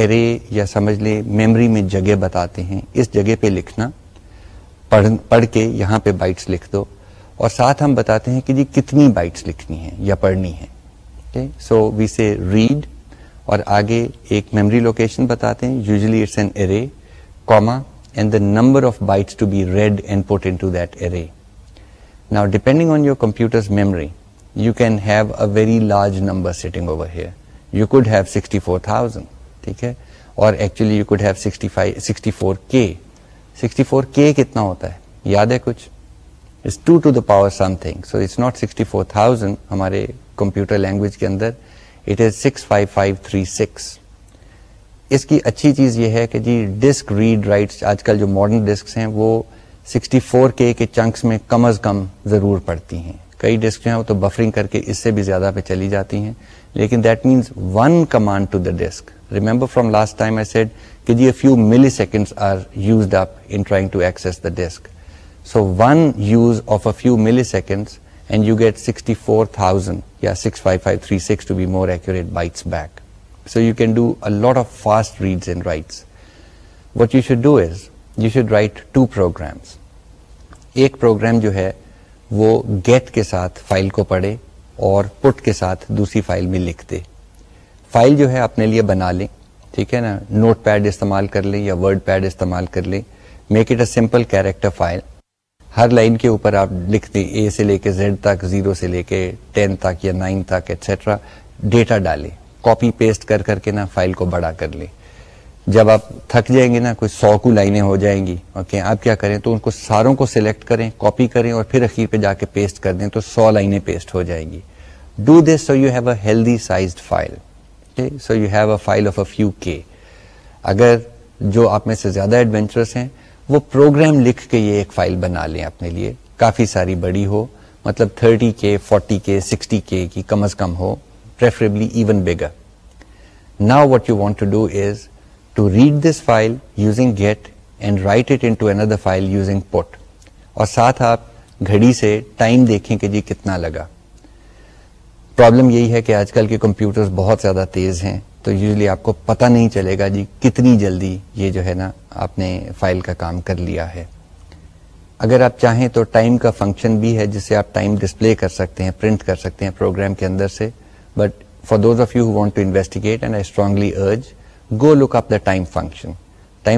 ایرے یا سمجھ لیں میمری میں جگہ بتاتے ہیں اس جگہ پہ لکھنا پڑھ پڑھ کے یہاں پہ بائٹس لکھ دو اور ساتھ ہم بتاتے ہیں کہ جی کتنی بائٹس لکھنی ہیں یا پڑھنی ہے سو وی سے ریڈ اور آگے ایک میمری لوکیشن بتاتے ہیں usually it's an array number of bytes memory you can have a very large number کے کتنا ہوتا ہے یاد ہے کچھ so it's not sixty four thousand ہمارے کمپیوٹر لینگویج کے اندر اس کی اچھی چیز یہ ہے کہ جی ڈسک ریڈ رائٹس آج کل جو ماڈرن ڈسکس ہیں وہ سکسٹی فور کے کے چنکس میں کم از کم ضرور پڑتی ہیں کئی ڈسک ہیں وہ تو بفرنگ کر کے اس سے بھی زیادہ پہ چلی جاتی ہیں لیکن that means one command to the disk remember from last time I said کہ جی a few milliseconds are used up in trying to the so one use of a few milliseconds and you get sixty four thousand یا six five three six more bytes back so you can do a lot of fast reads and writes what you should do is you should write two programs ایک پروگرام جو ہے وہ گیٹ کے ساتھ فائل کو پڑھے اور پٹ کے ساتھ دوسری فائل میں لکھ دے فائل جو ہے اپنے لیے بنا لیں ٹھیک ہے نا نوٹ پیڈ استعمال کر لیں یا ورڈ پیڈ استعمال کر لیں make it a simple character file Hare line کے اوپر آپ لکھ دیں اے سے لے کے زیڈ تک زیرو سے لے کے ٹین تک یا نائن تک ایٹسٹرا ڈیٹا ڈالیں کاپی پیسٹ کر کر کے نا فائل کو بڑا کر لیں جب آپ تھک جائیں گے نا کوئی سو کو لائنیں ہو جائیں گی اوکے آپ کیا کریں تو ان کو ساروں کو سلیکٹ کریں کاپی کریں اور پھر اخیر پہ جا کے پیسٹ کر دیں تو سو لائنیں پیسٹ ہو جائیں گی do this so you have a healthy sized file so you have a file of a few K اگر جو آپ میں سے زیادہ ایڈونچرس ہیں وہ پروگرام لکھ کے یہ ایک فائل بنا لیں اپنے لیے کافی ساری بڑی ہو مطلب thirty K forty K sixty K کی کم از کم ہو ایون بیگ نا what you want to do is to read this file using get and write into another file using اور ساتھ آپ گھڑی سے ٹائم دیکھیں کہ جی کتنا لگا پرابلم یہی ہے کہ آج کل کے کمپیوٹرز بہت زیادہ تیز ہیں تو یوزلی آپ کو پتہ نہیں چلے گا جی کتنی جلدی یہ جو ہے نا آپ نے فائل کا کام کر لیا ہے اگر آپ چاہیں تو ٹائم کا فنکشن بھی ہے جسے آپ ٹائم ڈسپلے کر سکتے ہیں پرنٹ کر سکتے ہیں پروگرام کے اندر سے بٹ فارلینشن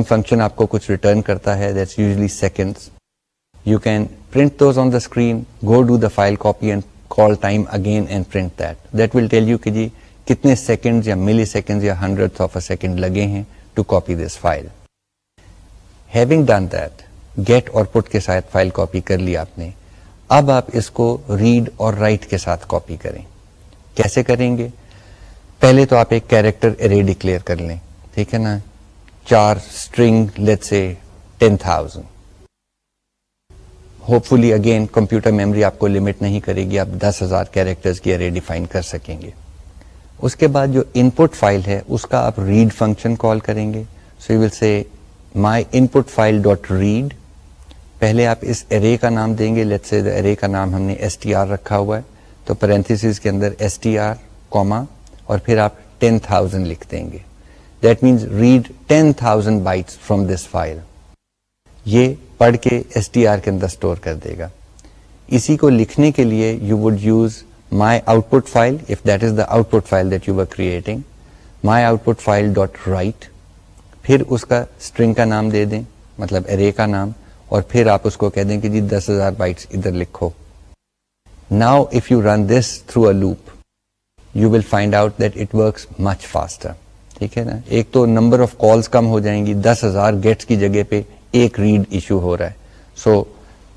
فنکشن آپ کو کچھ ریٹرن کرتا ہے اسکرین کتنے سیکنڈ یا ملی سیکنڈ یا ہنڈریڈ آف اے سیکنڈ لگے ہیں to copy this file having done that اور پٹ کے ساتھ فائل کاپی کر لی آپ نے اب آپ اس کو ریڈ اور رائٹ کے ساتھ کاپی کریں کیسے کریں گے پہلے تو آپ ایک کیریکٹر ارے ڈکلیئر کر لیں ٹھیک ہے نا char string let's ten thousand hopefully again computer memory آپ کو لمٹ نہیں کرے گی آپ دس ہزار کیریکٹرز کی ارے ڈیفائن کر سکیں گے اس کے بعد جو ان پٹ فائل ہے اس کا آپ ریڈ فنکشن کال کریں گے so you will say my input file dot read پہلے آپ اس ارے کا نام دیں گے لیٹ سے ارے کا نام ہم نے ایس ٹی آر رکھا ہوا ہے تو پیرنتھس کے اندر ایس ٹی آر کوما اور پھر آپ ٹین تھاؤزینڈ لکھ دیں گے that means read thousand bytes this file یہ پڑھ کے ایس ٹی آر کے اندر اسٹور کر دے گا اسی کو لکھنے کے لیے you would use my output file if that is the output file that you are creating my output file dot write پھر اس کا اسٹرنگ کا نام دے دیں مطلب ارے کا نام اور پھر آپ اس کو کہہ دیں کہ جی دس ہزار بائٹس ادھر لکھو you if you run this through a loop you will find out that it faster ٹھیک ہے نا ایک تو نمبر آف کالس کم ہو جائیں گی دس ہزار گیٹس کی جگہ پہ ایک ریڈ ایشو ہو رہا ہے سو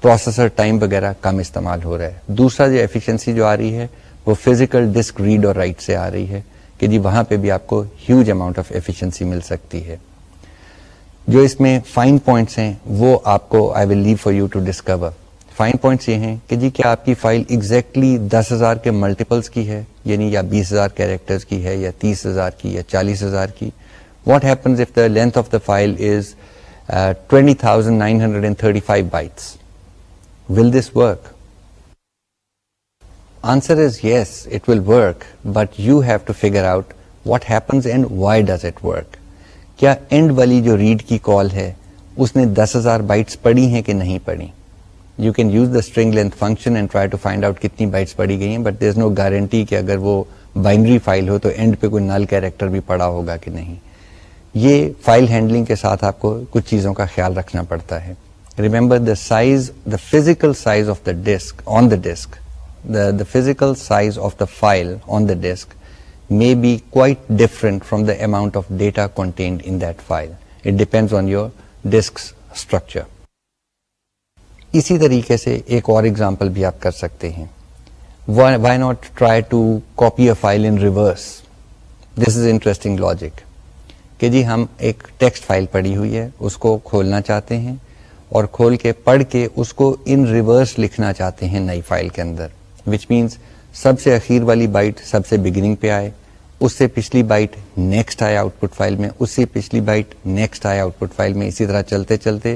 پروسیسر ٹائم وغیرہ کم استعمال ہو رہا ہے دوسرا جو ایفیشنسی جو آ رہی ہے وہ فزیکل ڈسک ریڈ اور رائٹ سے آ رہی ہے کہ جی وہاں پہ بھی آپ کو ہیوج اماؤنٹ آف ایفیشنسی مل سکتی ہے جو اس میں فائن پوائنٹس ہیں وہ آپ کو I will leave for you to discover fine points یہ ہیں کہ جی کیا آپ کی فائل ایگزیکٹلی exactly دس ہزار کے ملٹیپلس کی ہے یعنی یا بیس ہزار کیریکٹرز کی ہے یا تیس ہزار کی یا چالیس ہزار کی what happens if the length of the file is twenty thousand nine hundred and thirty five bytes will this work answer is yes it will work but you have to figure out what happens and why does it work کیا اینڈ والی جو ریڈ کی کال ہے اس نے دس ہزار بائٹس پڑھی ہیں کہ نہیں پڑھی you can use the string length function and try to find out کتنی بائٹس پڑی گئی ہیں but there is no guarantee کہ اگر وہ بائنڈری فائل ہو تو اینڈ پہ کوئی نل کیریکٹر بھی پڑا ہوگا کہ نہیں یہ فائل ہینڈلنگ کے ساتھ آپ کو کچھ چیزوں کا خیال رکھنا پڑتا ہے remember the the size physical size of the disk on the disk the physical size of the file on the disk may be quite different from the amount of data content that file it depend on your disk structure اسی طریقے سے ایک اور اگزامپل بھی آپ کر سکتے ہیں why not try to copy a file in reverse this is interesting logic کہ جی ہم ایک ٹیکسٹ فائل پڑی ہوئی ہے اس کو کھولنا چاہتے ہیں اور کھول کے پڑھ کے اس کو ان ریورس لکھنا چاہتے ہیں نئی فائل کے اندر وچ مینس سب سے اخیر والی بائٹ سب سے بگننگ پہ آئے اس سے پچھلی بائٹ نیکسٹ آئے آؤٹ پٹ فائل میں اس سے پچھلی بائٹ نیکسٹ آئے آؤٹ پٹ فائل میں اسی طرح چلتے چلتے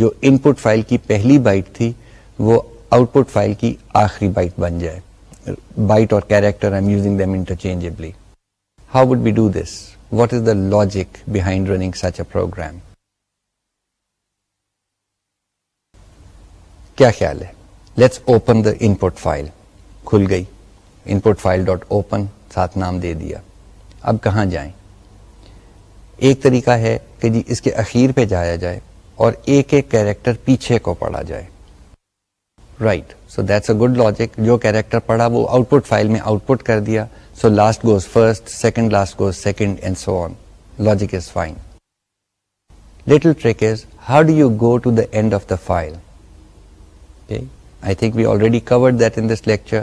جو ان پٹ فائل کی پہلی بائٹ تھی وہ آؤٹ پٹ فائل کی آخری بائٹ بن جائے بائٹ اور character I using interchangeably how would be do this what is the logic behind running such a program کیا خیال ہے let's open the input file کھل گئی input file dot open ساتھ نام دے دیا اب کہاں جائیں ایک طریقہ ہے کہ جی اس کے اخیر پہ جایا جائے اور ایک ایک کیریکٹر پیچھے کو پڑھا جائے right so that's a good logic جو کیریکٹر پڑھا وہ آؤٹ پٹ فائل میں آؤٹ پٹ کر دیا so last goes first second last goes second and so on logic is fine little trick is how do you go to the end of the file I think we already covered that in this lecture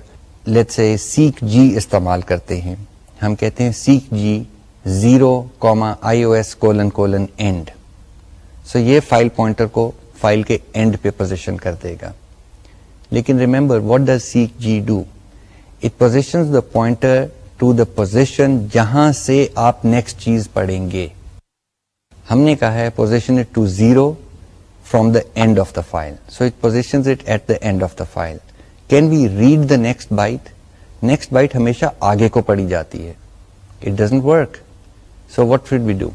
let's seekg استعمال کرتے ہیں ہم کہتے ہیں seekg zero comma I O S colon colon end so یہ فائل پوائنٹر کو فائل کے اینڈ پہ پوزیشن کر دے گا لیکن remember what does seekg do it position the pointer to the position جہاں سے آپ نیکسٹ چیز پڑھیں گے ہم نے کہا ہے position to zero from the end of the file so it position it at the end of the file can we read the next byte next byte ہمیشہ آگے کو پڑھی جاتی ہے it doesn't work so what should we do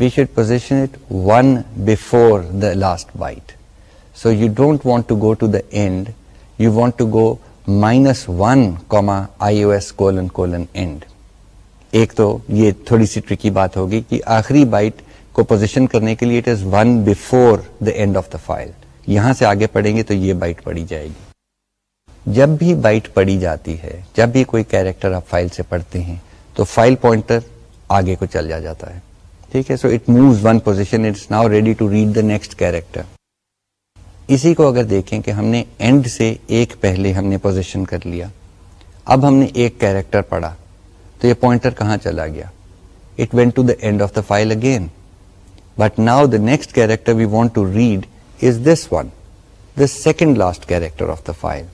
we should position it one before the last byte so you don't want to go to the end you want to go minus one comma I O S colon colon end ایک تو یہ تھوڑی سی ٹرکی بات ہوگی کہ آخری بائٹ کو پوزیشن کرنے کے لیے it is one before the end of the file یہاں سے آگے پڑھیں گے تو یہ بائٹ پڑی جائے گی جب بھی بائٹ پڑی جاتی ہے جب بھی کوئی کیریکٹر آپ فائل سے پڑھتے ہیں تو فائل پوائنٹر آگے کو چل جا جاتا ہے ٹھیک ہے so it moves one position it's now ready to read the next character اسی کو اگر دیکھیں کہ ہم نے اینڈ سے ایک پہلے ہم نے پوزیشن کر لیا اب ہم نے ایک کیریکٹر پڑھا تو یہ پوائنٹر کہاں چلا گیا it went to the end of the file again but now the next character we want to read is this one the second last character of the file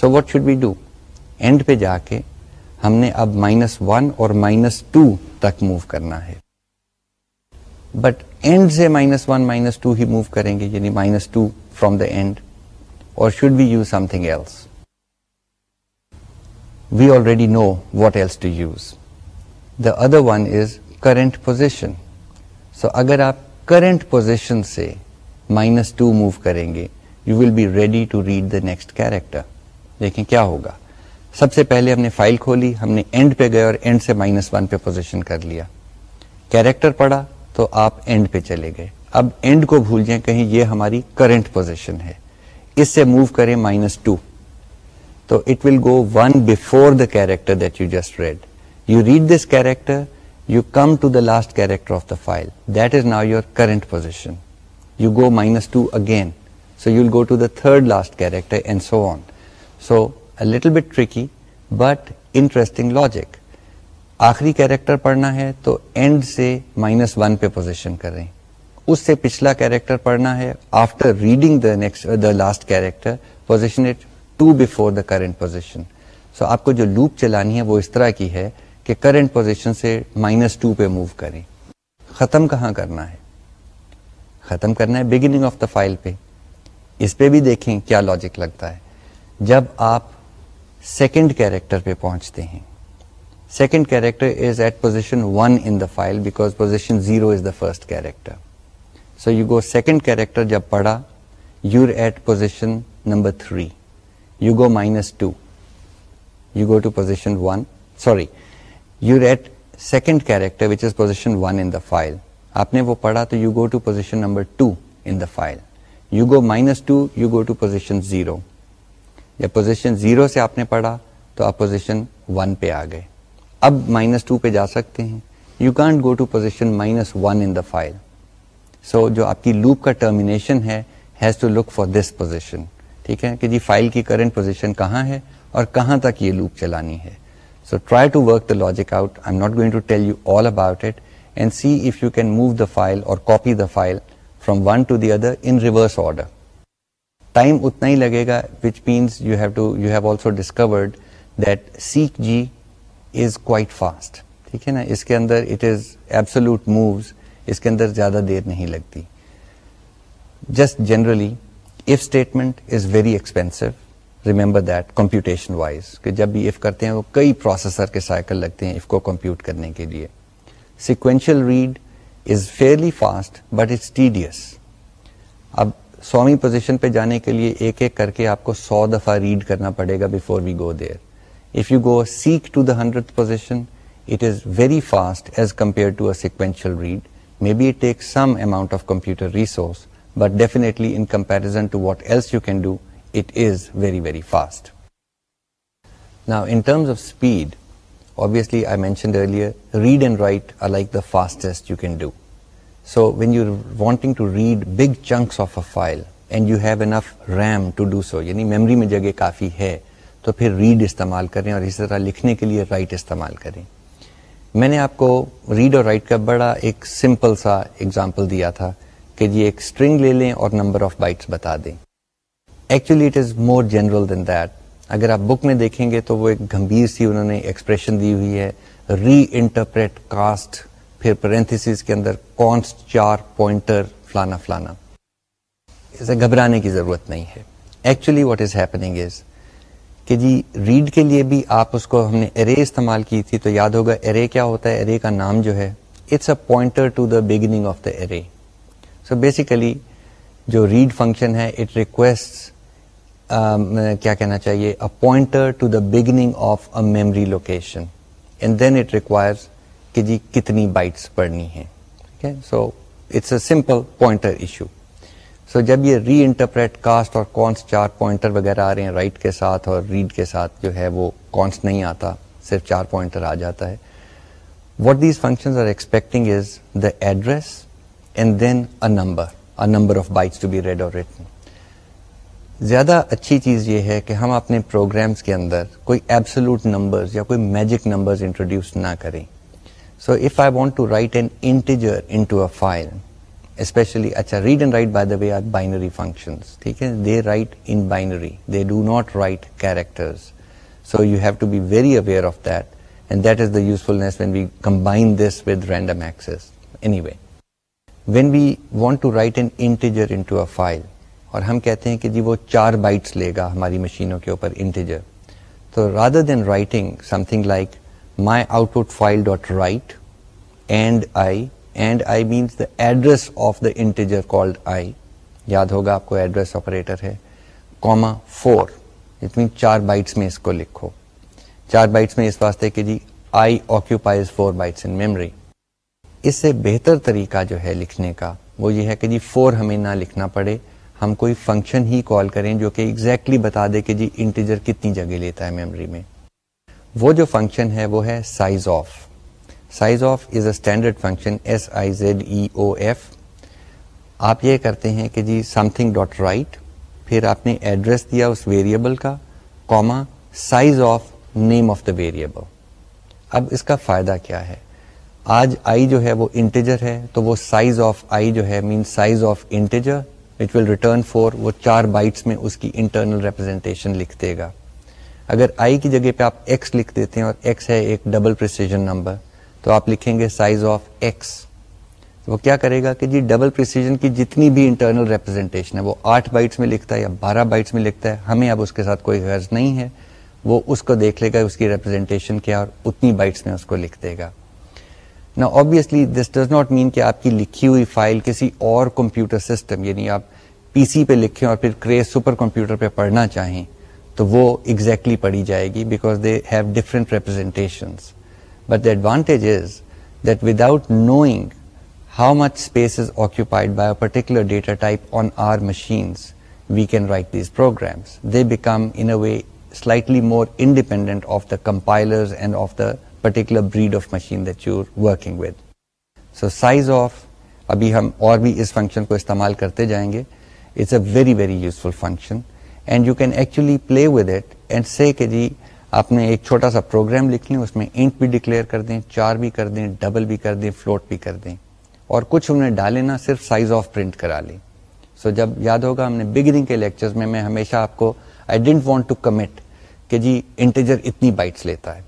so what should be do end پہ جا کے ہم نے اب مائنس ون اور مائنس ٹو تک موو کرنا ہے بٹ اینڈ سے مائنس ون مائنس ٹو ہی موو کریں گے یعنی minus two from the end اور should be use something else we already know what else to use the other one is current position سو اگر آپ کرنٹ پوزیشن سے مائنس ٹو موو کریں گے you will be ready to read the next character دیکھیں کیا ہوگا سب سے پہلے ہم نے فائل کھولی ہم نے اینڈ پہ گئے اور اینڈ سے مائنس ون پہ پوزیشن کر لیا کیریکٹر پڑھا تو آپ اینڈ پہ چلے گئے اب اینڈ کو بھول جائیں کہیں یہ ہماری کرنٹ پوزیشن ہے اس سے موو کریں مائنس ٹو تو it will go one before the character that you just read you read this character you come to the last character of the file that is now your current position you go minus two again so you will go to the third last character and so on so little bit tricky but interesting logic آخری کیریکٹر پڑھنا ہے تو اینڈ سے مائنس ون پہ پوزیشن کریں اس سے پچھلا کیریکٹر پڑھنا ہے after reading the next the last character position two before the current position so آپ کو جو لوپ چلانی ہے وہ اس طرح کی ہے کہ کرنٹ پوزیشن سے مائنس ٹو پہ موو کریں ختم کہاں کرنا ہے ختم کرنا ہے بگننگ آف دا فائل پہ اس پہ بھی دیکھیں کیا لاجک لگتا ہے جب آپ سیکنڈ کیریکٹر پہ پہنچتے ہیں second character is at position one in the file because position zero is the first character so you go second character جب پڑھا you're at position number three you go minus two you go to position one sorry you're at second character which is position one in the file آپ نے وہ پڑھا تو you go to position number two in the file you go minus two you go to position zero یا پوزیشن زیرو سے آپ نے پڑھا تو آپ پوزیشن ون پہ آ گئے اب مائنس ٹو پہ جا سکتے ہیں you can't go to position minus one in the file so جو آپ کی لوپ کا ٹرمینیشن ہے has to look for this position ٹھیک ہے کہ جی فائل کی کرنٹ پوزیشن کہاں ہے اور کہاں تک یہ لوپ چلانی ہے so try to work the logic out I not going to tell you all about it and see if you can move the file اور copy the file from one to the other in reverse order time اتنا ہی لگے گا which means you have to you have also discovered that seekg is quite fast ٹھیک ہے نا اس کے اندر اٹ از مووز اس کے اندر زیادہ دیر نہیں لگتی just generally statement is very expensive remember that computation wise کہ جب بھی اف کرتے ہیں وہ کئی پروسیسر کے سائیکل لگتے ہیں کو کمپیوٹ کرنے کے لیے sequential read is fairly fast but it's tedious اب سومی پوزیشن پہ جانے کے لیے ایک ایک کر کے آپ کو سو دفعہ ریڈ کرنا پڑے گا before we go there if you go a seek to the hundred position it is very fast as کمپیئرشیل read may be it take some amount of computer resource but definitely fast نا in terms of speed obviously I mentioned earlier read and write are the fastest when you wanting to read big chunks of a file and you have enough RAM to do so یعنی میموری میں جگہ کافی ہے تو پھر ریڈ استعمال کریں اور اسی طرح لکھنے کے لیے رائٹ استعمال کریں میں نے آپ کو ریڈ اور رائٹ کا بڑا ایک سمپل سا ایگزامپل دیا تھا کہ یہ ایک اسٹرنگ لے لیں اور نمبر آف بائٹس بتا دیں actually it is more general than that اگر آپ بک میں دیکھیں گے تو وہ ایک گمبھیر سی انہوں نے ایکسپریشن دی ہوئی ہے ری انٹرپریٹ کاسٹ پھر کے اندر کونسٹ چار پوائنٹر فلانا فلانا اسے گھبرانے کی ضرورت نہیں ہے actually what is happening is کہ جی ریڈ کے لیے بھی آپ اس کو ہم نے ارے استعمال کی تھی تو یاد ہوگا ارے کیا ہوتا ہے ارے کا نام جو ہے it's a pointer to the beginning of the array so basically جو ریڈ فنکشن ہے اٹ ریکویسٹ um, کیا کہنا چاہیے a pointer to the beginning of a memory location and then it requires کہ جی کتنی بائٹس پڑھنی ہیں ٹھیک ہے so it's a simple pointer issue so so, جب یہ ری انٹرپریٹ کاسٹ اور کونس چار پوائنٹر وغیرہ آ رہے ہیں رائٹ کے ساتھ اور ریڈ کے ساتھ جو ہے وہ کونس نہیں آتا صرف چار پوائنٹر آ جاتا ہے what these functions are expecting is the address and then a number a number of to be read اور ریٹن زیادہ اچھی چیز یہ ہے کہ ہم اپنے پروگرامس کے اندر کوئی ایبسلوٹ نمبر یا کوئی میجک نمبر انٹروڈیوس نہ کریں so if I want to write an integer into a file especially اچھا read and write by the way are binary functions ٹھیک ہے they write in binary they do not write characters so you have to be very aware of that and that is the usefulness when we combine this with random access anyway when we want to write an integer into a file اور ہم کہتے ہیں کہ جی وہ چار بائٹس لے گا ہماری مشینوں کے اوپر انٹیجر تو rather than writing something like my output file dot write and I and I means the address of the integer called I یاد ہوگا آپ کو ایڈریس آپریٹر ہے کوما فور اٹ مین چار بائٹس میں اس کو لکھو چار بائٹس میں اس واسطے کہ جی آئی آکوپائز فور بائٹس ان اس سے بہتر طریقہ جو ہے لکھنے کا وہ یہ ہے کہ جی فور ہمیں نہ لکھنا پڑے ہم کوئی فنکشن ہی کال کریں جو کہ exactly بتا دے کہ جی انٹیجر کتنی جگہ لیتا ہے میمری میں وہ جو فنکشن ہے وہ ہے size of size of is a standard function S I Z E O F آپ یہ کرتے ہیں کہ جی سم تھنگ ڈاٹ رائٹ پھر آپ نے ایڈریس دیا اس ویریبل کا comma size of name of the variable اب اس کا فائدہ کیا ہے آج آئی جو ہے وہ انٹیجر ہے تو وہ سائز آف آئی جو ہے mean size of integer will return four وہ چار بائٹس میں اس کی انٹرنل ریپرزینٹیشن لکھ دے گا اگر آئی کی جگہ پہ آپ ایکس لکھ دیتے ہیں اور ایکس ہے ایک ڈبل نمبر تو آپ لکھیں گے سائز آف ایکس وہ کیا کرے گا کہ جی ڈبل کی جتنی بھی انٹرنل ریپرزینٹیشن ہے وہ آٹھ بائٹس میں لکھتا ہے یا بارہ بائٹس میں لکھتا ہے ہمیں اب اس کے ساتھ کوئی غرض نہیں ہے وہ اس کو دیکھ لے گا اس کی ریپرزینٹیشن کیا اور اتنی بائٹس میں اس کو لکھ دے گا نا obviously this does not mean کہ آپ کی لکھی ہوئی فائل کسی اور کمپیوٹر سسٹم یعنی آپ پی سی پہ لکھیں اور پھر کریز سپر کمپیوٹر پہ پڑھنا چاہیں تو وہ ایگزیکٹلی exactly پڑھی جائے گی because they have different representations but the advantage is that without knowing how much space occupied by particular data type on our machines we can write these program they become in a way slightly more independent of the compilers and of the particular breed of machine of ابھی ہم اور بھی اس فنکشن کو استعمال کرتے جائیں گے it's a very very useful function and you can actually play with it and seek آپ نے ایک چھوٹا سا پروگرام لکھ لیں اس میں انٹ بھی ڈکلیئر کر دیں چار بھی کر دیں ڈبل بھی کر دیں فلوٹ بھی کر دیں اور کچھ ہم نے ڈالے نہ صرف سائز آف پرنٹ کرا لیں سو so جب یاد ہوگا ہم نے بگننگ کے لیکچرز میں میں ہمیشہ آپ کو I don't want to commit کہ جی انٹیجر اتنی بائٹس لیتا ہے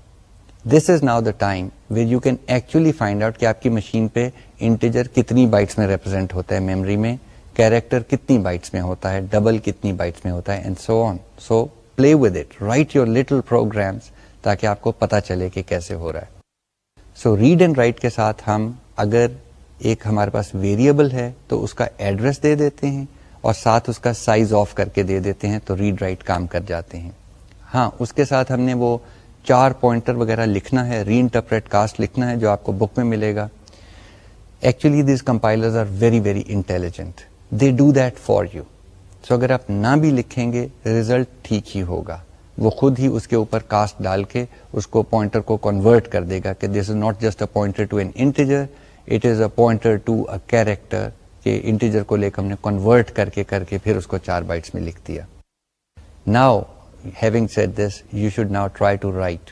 this is now the time where you can actually find out کہ آپ کی مشین پہ انٹیجر کتنی بائٹس میں ریپرزینٹ ہوتا ہے میموری میں کیریکٹر کتنی بائٹس میں ہوتا ہے ڈبل کتنی بائٹس میں ہوتا ہے and so so on play with it write your little programs تاکہ آپ کو پتا چلے کہ کیسے ہو رہا ہے سو ریڈ اینڈ رائٹ کے ساتھ ہم اگر ایک ہمارے پاس ویریبل ہے تو اس کا ایڈریس دے دیتے ہیں اور ساتھ اس کا سائز آف کر کے دے دیتے ہیں تو ریڈ رائٹ کام کر جاتے ہیں ہاں اس کے ساتھ ہم نے وہ چار پوائنٹر وغیرہ لکھنا ہے ری انٹرپریٹ کاسٹ لکھنا ہے جو آپ کو بک میں ملے گا actually these compiler are very very intelligent they do that for you so اگر آپ نہ بھی لکھیں گے ریزلٹ ٹھیک ہی ہوگا وہ خود ہی اس کے اوپر کاسٹ ڈال کے اس کو پوائنٹر کو کنورٹ کر دے گا کہ this is not just pointer to an integer it is a pointer to a character کہ انٹیجر کو لے کے ہم نے کنورٹ کر کے کر کے پھر اس کو چار بائٹس میں لکھ دیا now having set this you should now try to write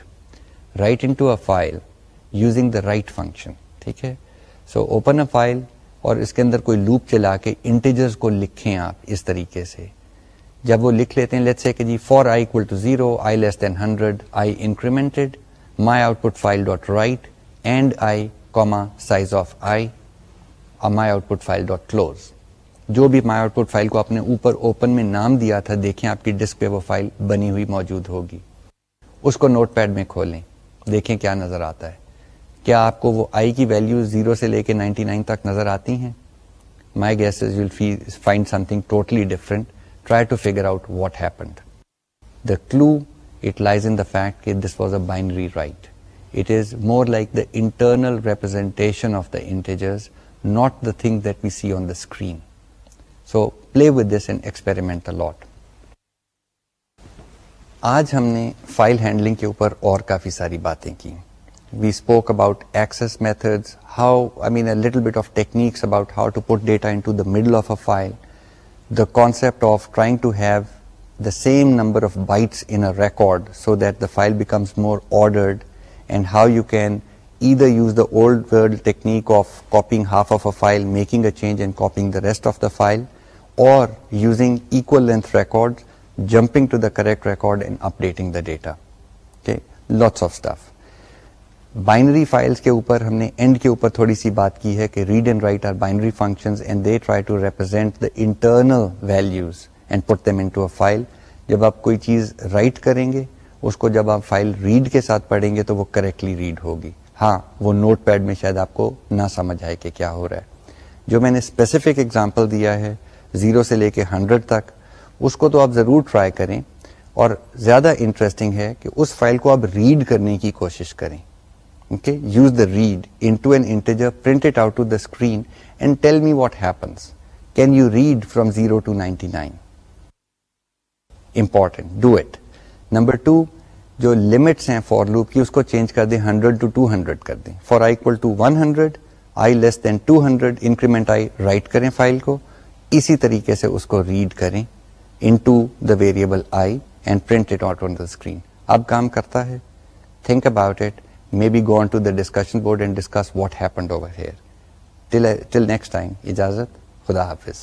write into a file using the write function ٹھیک ہے سو اوپن اے فائل اور اس کے اندر کوئی لوپ چلا کے انٹیجرز کو لکھیں آپ اس طریقے سے جب وہ لکھ لیتے ہیں لیٹس اے کہ جی for I equal to zero I less than hundred I incremented my output file dot write and I comma size of I اور my output file dot close جو بھی مائی آؤٹ پٹ فائل کو آپ نے اوپر اوپن میں نام دیا تھا دیکھیں آپ کی ڈسک پہ وہ فائل بنی ہوئی موجود ہوگی اس کو نوٹ پیڈ میں کھولیں دیکھیں کیا نظر آتا ہے کیا آپ کو وہ آئی کی ویلو زیرو سے لے کے نائنٹی نائن تک نظر آتی ہیں my guess will find something totally different try to figure out what happened the clue it lies in the fact کہ this was a binary write it is more like the internal representation of the integers not the thing that we see on the screen so play with this and experiment the lot آج ہم نے فائل ہینڈلنگ کے اوپر اور کافی ساری باتیں کی We spoke about access methods, a little bit of techniques about how to put data into the middle of a file, the concept of trying to have the same number of bytes in a record so that the file becomes more ordered, and how you can either use the old world technique of copying half of a file, making a change and copying the rest of the file, or using equal length records, jumping to the correct record and updating the data. Okay, lots of stuff. Binary files کے اوپر ہم نے اینڈ کے اوپر تھوڑی سی بات کی ہے کہ read and write are binary functions and they try to represent the internal values and put them into to a file جب آپ کوئی چیز رائٹ کریں گے اس کو جب آپ فائل ریڈ کے ساتھ پڑھیں گے تو وہ کریکٹلی ریڈ ہوگی ہاں وہ نوٹ پیڈ میں شاید آپ کو نہ سمجھ آئے کہ کیا ہو رہا ہے جو میں نے اسپیسیفک ایگزامپل دیا ہے زیرو سے لے کے ہنڈریڈ تک اس کو تو آپ ضرور ٹرائی کریں اور زیادہ انٹرسٹنگ ہے کہ اس فائل کو آپ ریڈ کرنے کی کوشش کریں okay use the read into an integer print it out to the screen and tell me what happens can you read from 0 to 99 important do it number two جو لمٹس ہیں فور لوپ کی اس کو چینج کر دیں 100 ٹو 200 کر دیں for I equal to 100 I less than 200 increment I write کریں فائل کو اسی طریقے سے اس کو ریڈ کریں into the variable I and print it out on the screen اب کام کرتا ہے think about it may be gone to the discussion board and discuss what happened over here till next time اجازت خدا حافظ